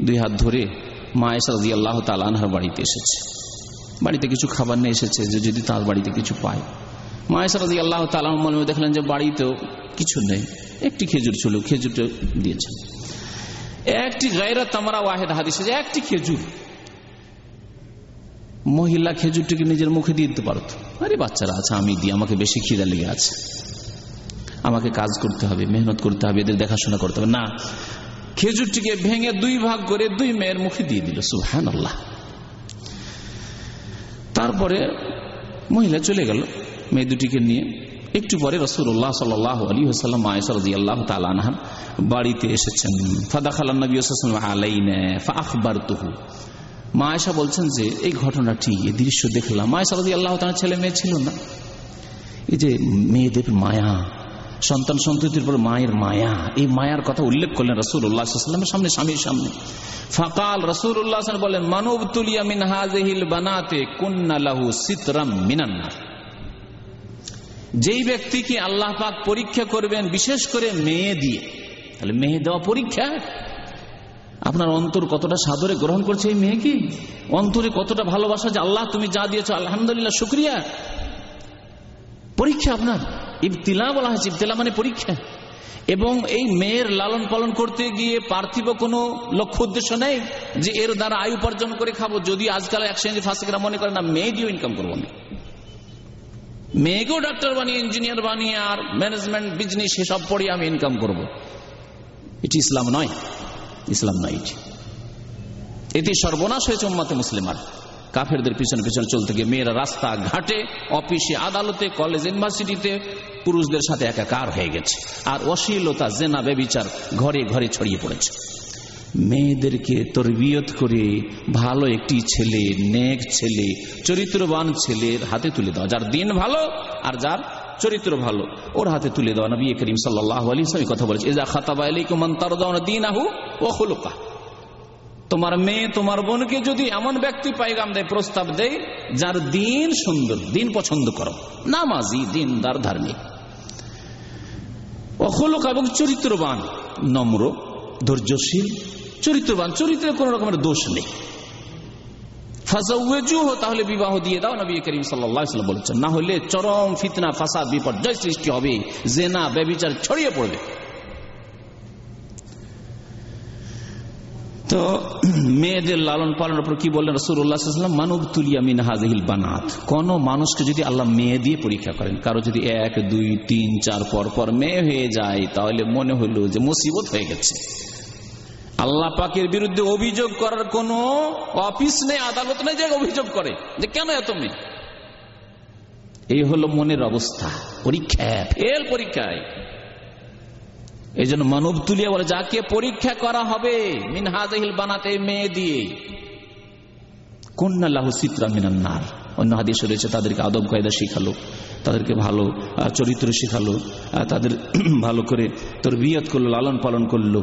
দুই হাত ধরে মা এসাদি আল্লাহ তালানহার বাড়িতে এসেছে। বাড়িতে কিছু খাবার নিয়ে এসেছে যে যদি তার বাড়িতে কিছু পায়। মা এসাদি আল্লাহ তালাহ মনে দেখলেন যে বাড়িতেও কিছু নেই। একটি খেজুর ছিল, খেজুরটা দিয়েছেন একটি গায়রা তামারা ওয়াহেদ হাদিস যে একটি খেজুর। মহিলা খেজুরটিকে নিজের মুখে দিয়ে দিতে পারত। আরে বাচ্চারা আছে আমি দিই, আমাকে বেশি খিদা লেগে আছে। আমাকে কাজ করতে হবে, মেহনত করতে হবে, এদের দেখাশোনা করতে হবে। না, খেজুরটিকে ভেঙে দুই ভাগ করে দুই মেয়ের মুখে দিয়ে দিল সুহান আল্লাহ তারপরে মহিলা চলে গেল, মেয়ে দুটিকে নিয়ে। একটু পরে রসুল্লাহ সাল আলী হাসাল্লাম আয়সরদি আল্লাহ তালানহার বাড়িতে এসেছেন। ফাদা খালাম নবী আলাইনে আখবর তুহু মা আয়সা বলছেন যে, এই ঘটনাটি, এই দৃশ্য দেখলাম। মায়েশা রদি আল্লাহ তার ছেলে মেয়ে ছিল না। এই যে মেয়েদের মায়া সন্তান সন্ততির পর মায়ের মায়া। এই মায়ার কথা উল্লেখ করলেন রসুল উল্লাহামের সামনে স্বামীর সামনে। ফাকাল রসুল উল্লাহ বলেন, মানব তুলিয়া মিন হাজহিল বানাতে কুন্নালাহু সিতরাম মিনান্নার যেই ব্যক্তিকে আল্লাহ পাক পরীক্ষা করবেন, বিশেষ করে মেয়ে দিয়ে, তাহলে মেয়ে দেওয়া পরীক্ষা? আপনার অন্তর কতটা সাদরে গ্রহণ করছে এই মেয়েকে? অন্তরে কতটা ভালোবাসা যে আল্লাহ তুমি যা দিয়েছ, আলহামদুলিল্লাহ, শুক্রিয়া। পরীক্ষা আপনার। ইবতিলা বলা হয়েছে, ইবতিলা মানে পরীক্ষা। এবং এই মেয়ের লালন পালন করতে গিয়ে পার্থিব কোনো লক্ষ্য উদ্দেশ্য নেই যে এর দ্বারা আয়ু উপার্জন করে খাব। যদি আজকাল এক শ্রেণি ফাঁসিকরা মনে করে, না, মেয়ে দিয়েও ইনকাম করব না মেয়েকেও ডাক্তার বানিয়ে ইঞ্জিনিয়ার বানিয়ে, আর ম্যানেজমেন্ট বিজনেস সেসব পড়িয়ে আমি ইনকাম করব। এটি ইসলাম নয়। ইসলাম নয় এটি। এটি সর্বনাশ হয়েছে উম্মাতে মুসলিমার। কাফেরদের পিছনে পিছনে চলতে গিয়ে মেয়েরা রাস্তা ঘাটে, অফিসে, আদালতে, কলেজ, ইউনিভার্সিটিতে, পুরুষদের সাথে একাকার হয়ে গেছে। আর অশ্লীলতা, জেনা, বেবিচার ঘরে ঘরে ছড়িয়ে পড়েছে। মেয়েদেরকে তরবিয়ত করে ভালো একটি ছেলে, নেক ছেলে, চরিত্রবান ছেলের হাতে তুলে দেওয়া। যার দিন ভালো আর যার চরিত্র ভালো, ওর হাতে তুলে দেওয়া। নবী করিম সাল্লাহ আলী কথা বলেছে এজা খাতাবা আলাইকুমান তার দিন আহু ও হলুকা তোমার মেয়ে, তোমার বোনকে যদি এমন ব্যক্তি পাইগাম দেয়, প্রস্তাব দেয়, যার দিন সুন্দর, দিন পছন্দ করো। নামাজি, দিনদার, ধার্মিক। অখলক এবং চরিত্রবান, নম্র, ধৈর্যশীল। চরিত্রবান, চরিত্রে কোন রকমের দোষ নেই। তাহলে বিবাহ দিয়ে দাও, নবী করিম সাল্লাম বলেছেন, না হলে চরম ফিতনা, ফাসাদ, বিপর্যয় সৃষ্টি হবে, জেনা ব্যবিচার ছড়িয়ে পড়বে। তো মেয়েদের লালন পালনের উপর কি বললেন রসুল্লাহাম মানব তুলিয়া মিন হাজহিল বানাত। কোন মানুষকে যদি আল্লাহ মেয়ে দিয়ে পরীক্ষা করেন, কারও যদি এক, দুই, তিন, চার পর পর মেয়ে হয়ে যায়, তাহলে মনে হলো যে মুসিবত হয়ে গেছে। আল্লাহ পাকের বিরুদ্ধে অভিযোগ করার কোন অফিস নেই, আদালত নেই যে অভিযোগ করে যে কেন এত মেয়ে? এই হলো মনের অবস্থা, পরীক্ষা। ফেল পরীক্ষায়। এই জন্য মানব তুলিয়া বলে, যাকে পরীক্ষা করা হবে, মিনহাজহিল বানাতে মেয়ে দিয়ে কন্যা লাহু সিত্রা মিনান্নার অন্য হাদিস রয়েছে, তাদেরকে আদব কায়দা শিখালো, তাদেরকে ভালো চরিত্র শিখালো তাদের ভালো করে তোর বিয়ত করল, লালন পালন করল।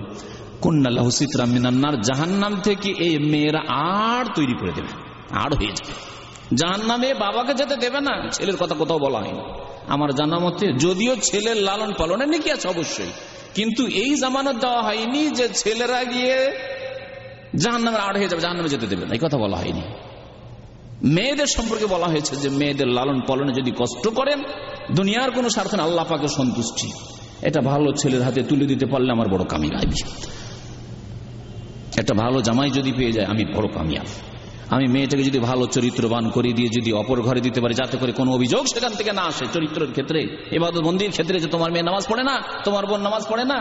কন্যা লাহু সিত্রা মিনান্নার জাহান্নাম থেকে এই মেয়েরা আর তৈরি করে দেবে, আর হয়ে যাবে। জাহান্নামে বাবাকে যেতে দেবে না, ছেলের কথা কোথাও বলা হয়নি। আমার জানা মতে যদিও ছেলের লালন পালনের নাকি আছে অবশ্যই কিন্তু এই জামানত দেওয়া হয়নি যে ছেলেরা গিয়ে জাহান নামের আড় হয়ে যাবে জাহান নামে যেতে দেবে না। এই কথা বলা হয়নি। মেয়েদের সম্পর্কে বলা হয়েছে যে মেয়েদের লালন পালনে যদি কষ্ট করেন, দুনিয়ার কোনো স্বার্থ আল্লাহ পাকে সন্তুষ্টি। এটা ভালো ছেলের হাতে তুলে দিতে পারলে আমার বড় কামিয়াব। একটা ভালো জামাই যদি পেয়ে যায়, আমি বড় কামিয়াব। আমি মেয়েটাকে যদি ভালো চরিত্রবান করে দিয়ে যদি অপর ঘরে দিতে পারি, যাতে করে কোনো অভিযোগ সেখান থেকে না আসে চরিত্রের ক্ষেত্রে। এবার মন্দির ক্ষেত্রে যে তোমার মেয়ে নামাজ পড়ে না, তোমার বোন নামাজ পড়ে না,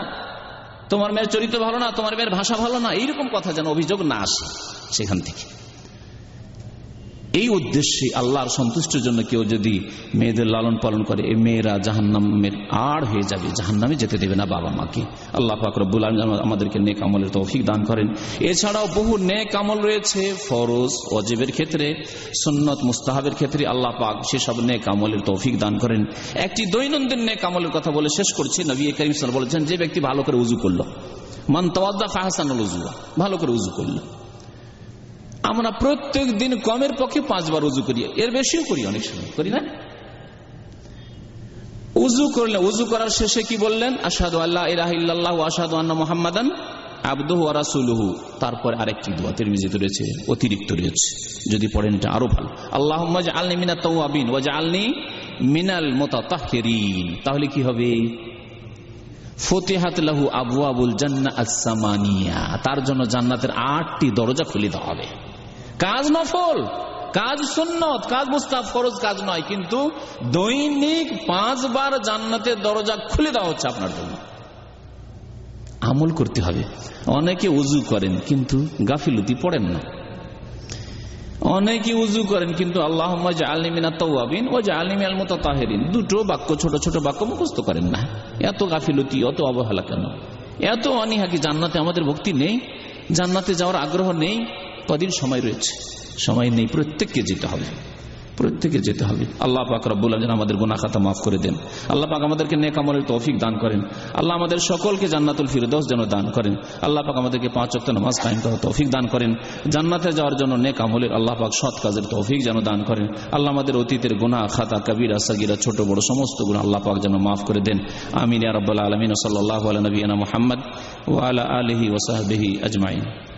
তোমার মেয়ের চরিত্র ভালো না, তোমার মেয়ের ভাষা ভালো না, এইরকম কথা যেন অভিযোগ না আসে সেখান থেকে। এই উদ্দেশ্যে আল্লাহর সন্তুষ্টের জন্য কেউ যদি মেয়েদের লালন পালন করে, এই মেয়েরা জাহান্নামের আড় হয়ে যাবে, জাহান্নামে যেতে দেবে না বাবা মাকে। আল্লাহ ফাকরবুল আমাদেরকে নেক আমলের তৌফিক দান করেন। এছাড়াও বহু নেক আমল রয়েছে, ফরজ অজেবের ক্ষেত্রে, সুন্নত, মুস্তাহাবের ক্ষেত্রে আল্লাহ পাক সেসব নেক আমলের তৌফিক দান করেন। একটি দৈনন্দিন নেক আমলের কথা বলে শেষ করছি। নবী করিম বলেছেন, যে ব্যক্তি ভালো করে উজু করল, মান তওয়াদ্দা ফাহাসান ভালো করে উজু করল। আমরা প্রত্যেক দিন কমের পক্ষে পাঁচবার উজু করি। এর বেশিও করি অনেক সময়। করি না? উজু করলেন উজু করার শেষে কি বললেন? আসাদু আল্লাহ ইরাহ আসাদু আন্না মোহাম্মদান আরেকটি রয়েছে, অতিরিক্ত রয়েছে। যদি পড়েন আরও ভালো। মিনা ওয়াজ তাহলে কি হবে? ফতেহাত লাহু আবু আবুল জান্না তার জন্য জান্নাতের আটটি দরজা খুলে দেওয়া হবে। কাজ নফল, কাজ সুন্নত, কাজ মুস্তাফ ফরজ কাজ নয়, কিন্তু দৈনিক পাঁচবার জান্নাতের দরজা খুলে দেওয়া হচ্ছে আপনার জন্য। আমল করতে হবে। অনেকে উজু করেন, কিন্তু গাফিলতি পড়েন না। অনেকে উজু করেন, কিন্তু আল্লাহ আলিমিনা আলমতা তাহেরিন দুটো বাক্য, ছোট ছোট বাক্য মুখস্থ করেন না। এত গাফিলতি অত অবহেলা কেন? এত অনীহা কি জান্নাতে আমাদের ভক্তি নেই? জান্নাতে যাওয়ার আগ্রহ নেই? কদিন সময় রয়েছে। সময় নেই, প্রত্যেককে যেতে হবে। প্রত্যেকে যেতে হবে। আল্লাহ পাক রব্বুল আলম আমাদের গুনা খাতা মাফ করে দেন। আল্লাহ পাক আমাদেরকে নেকামলের তৌফিক দান করেন। আল্লাহ আমাদের সকলকে জান্নাতুল ফিরদৌস যেন দান করেন। আল্লাহ পাক আমাদেরকে পাঁচ অক্ট নামাজ কায়েম করার তৌফিক দান করেন। জান্নাতে যাওয়ার জন্য নেকামলের আল্লাহ পাক সৎ কাজের তৌফিক যেন দান করেন। আল্লাহ আমাদের অতীতের গুনা খাতা, কবিরা, সাগিরা, ছোট, বড় সমস্ত গুণ আল্লাহ পাক যেন মাফ করে দেন। আমিন রব্বাল আলমিন। সাল্লাহ নবীনা মোহাম্মদ ওয়ালা আলহি ওসাহবিহি আজমাইন।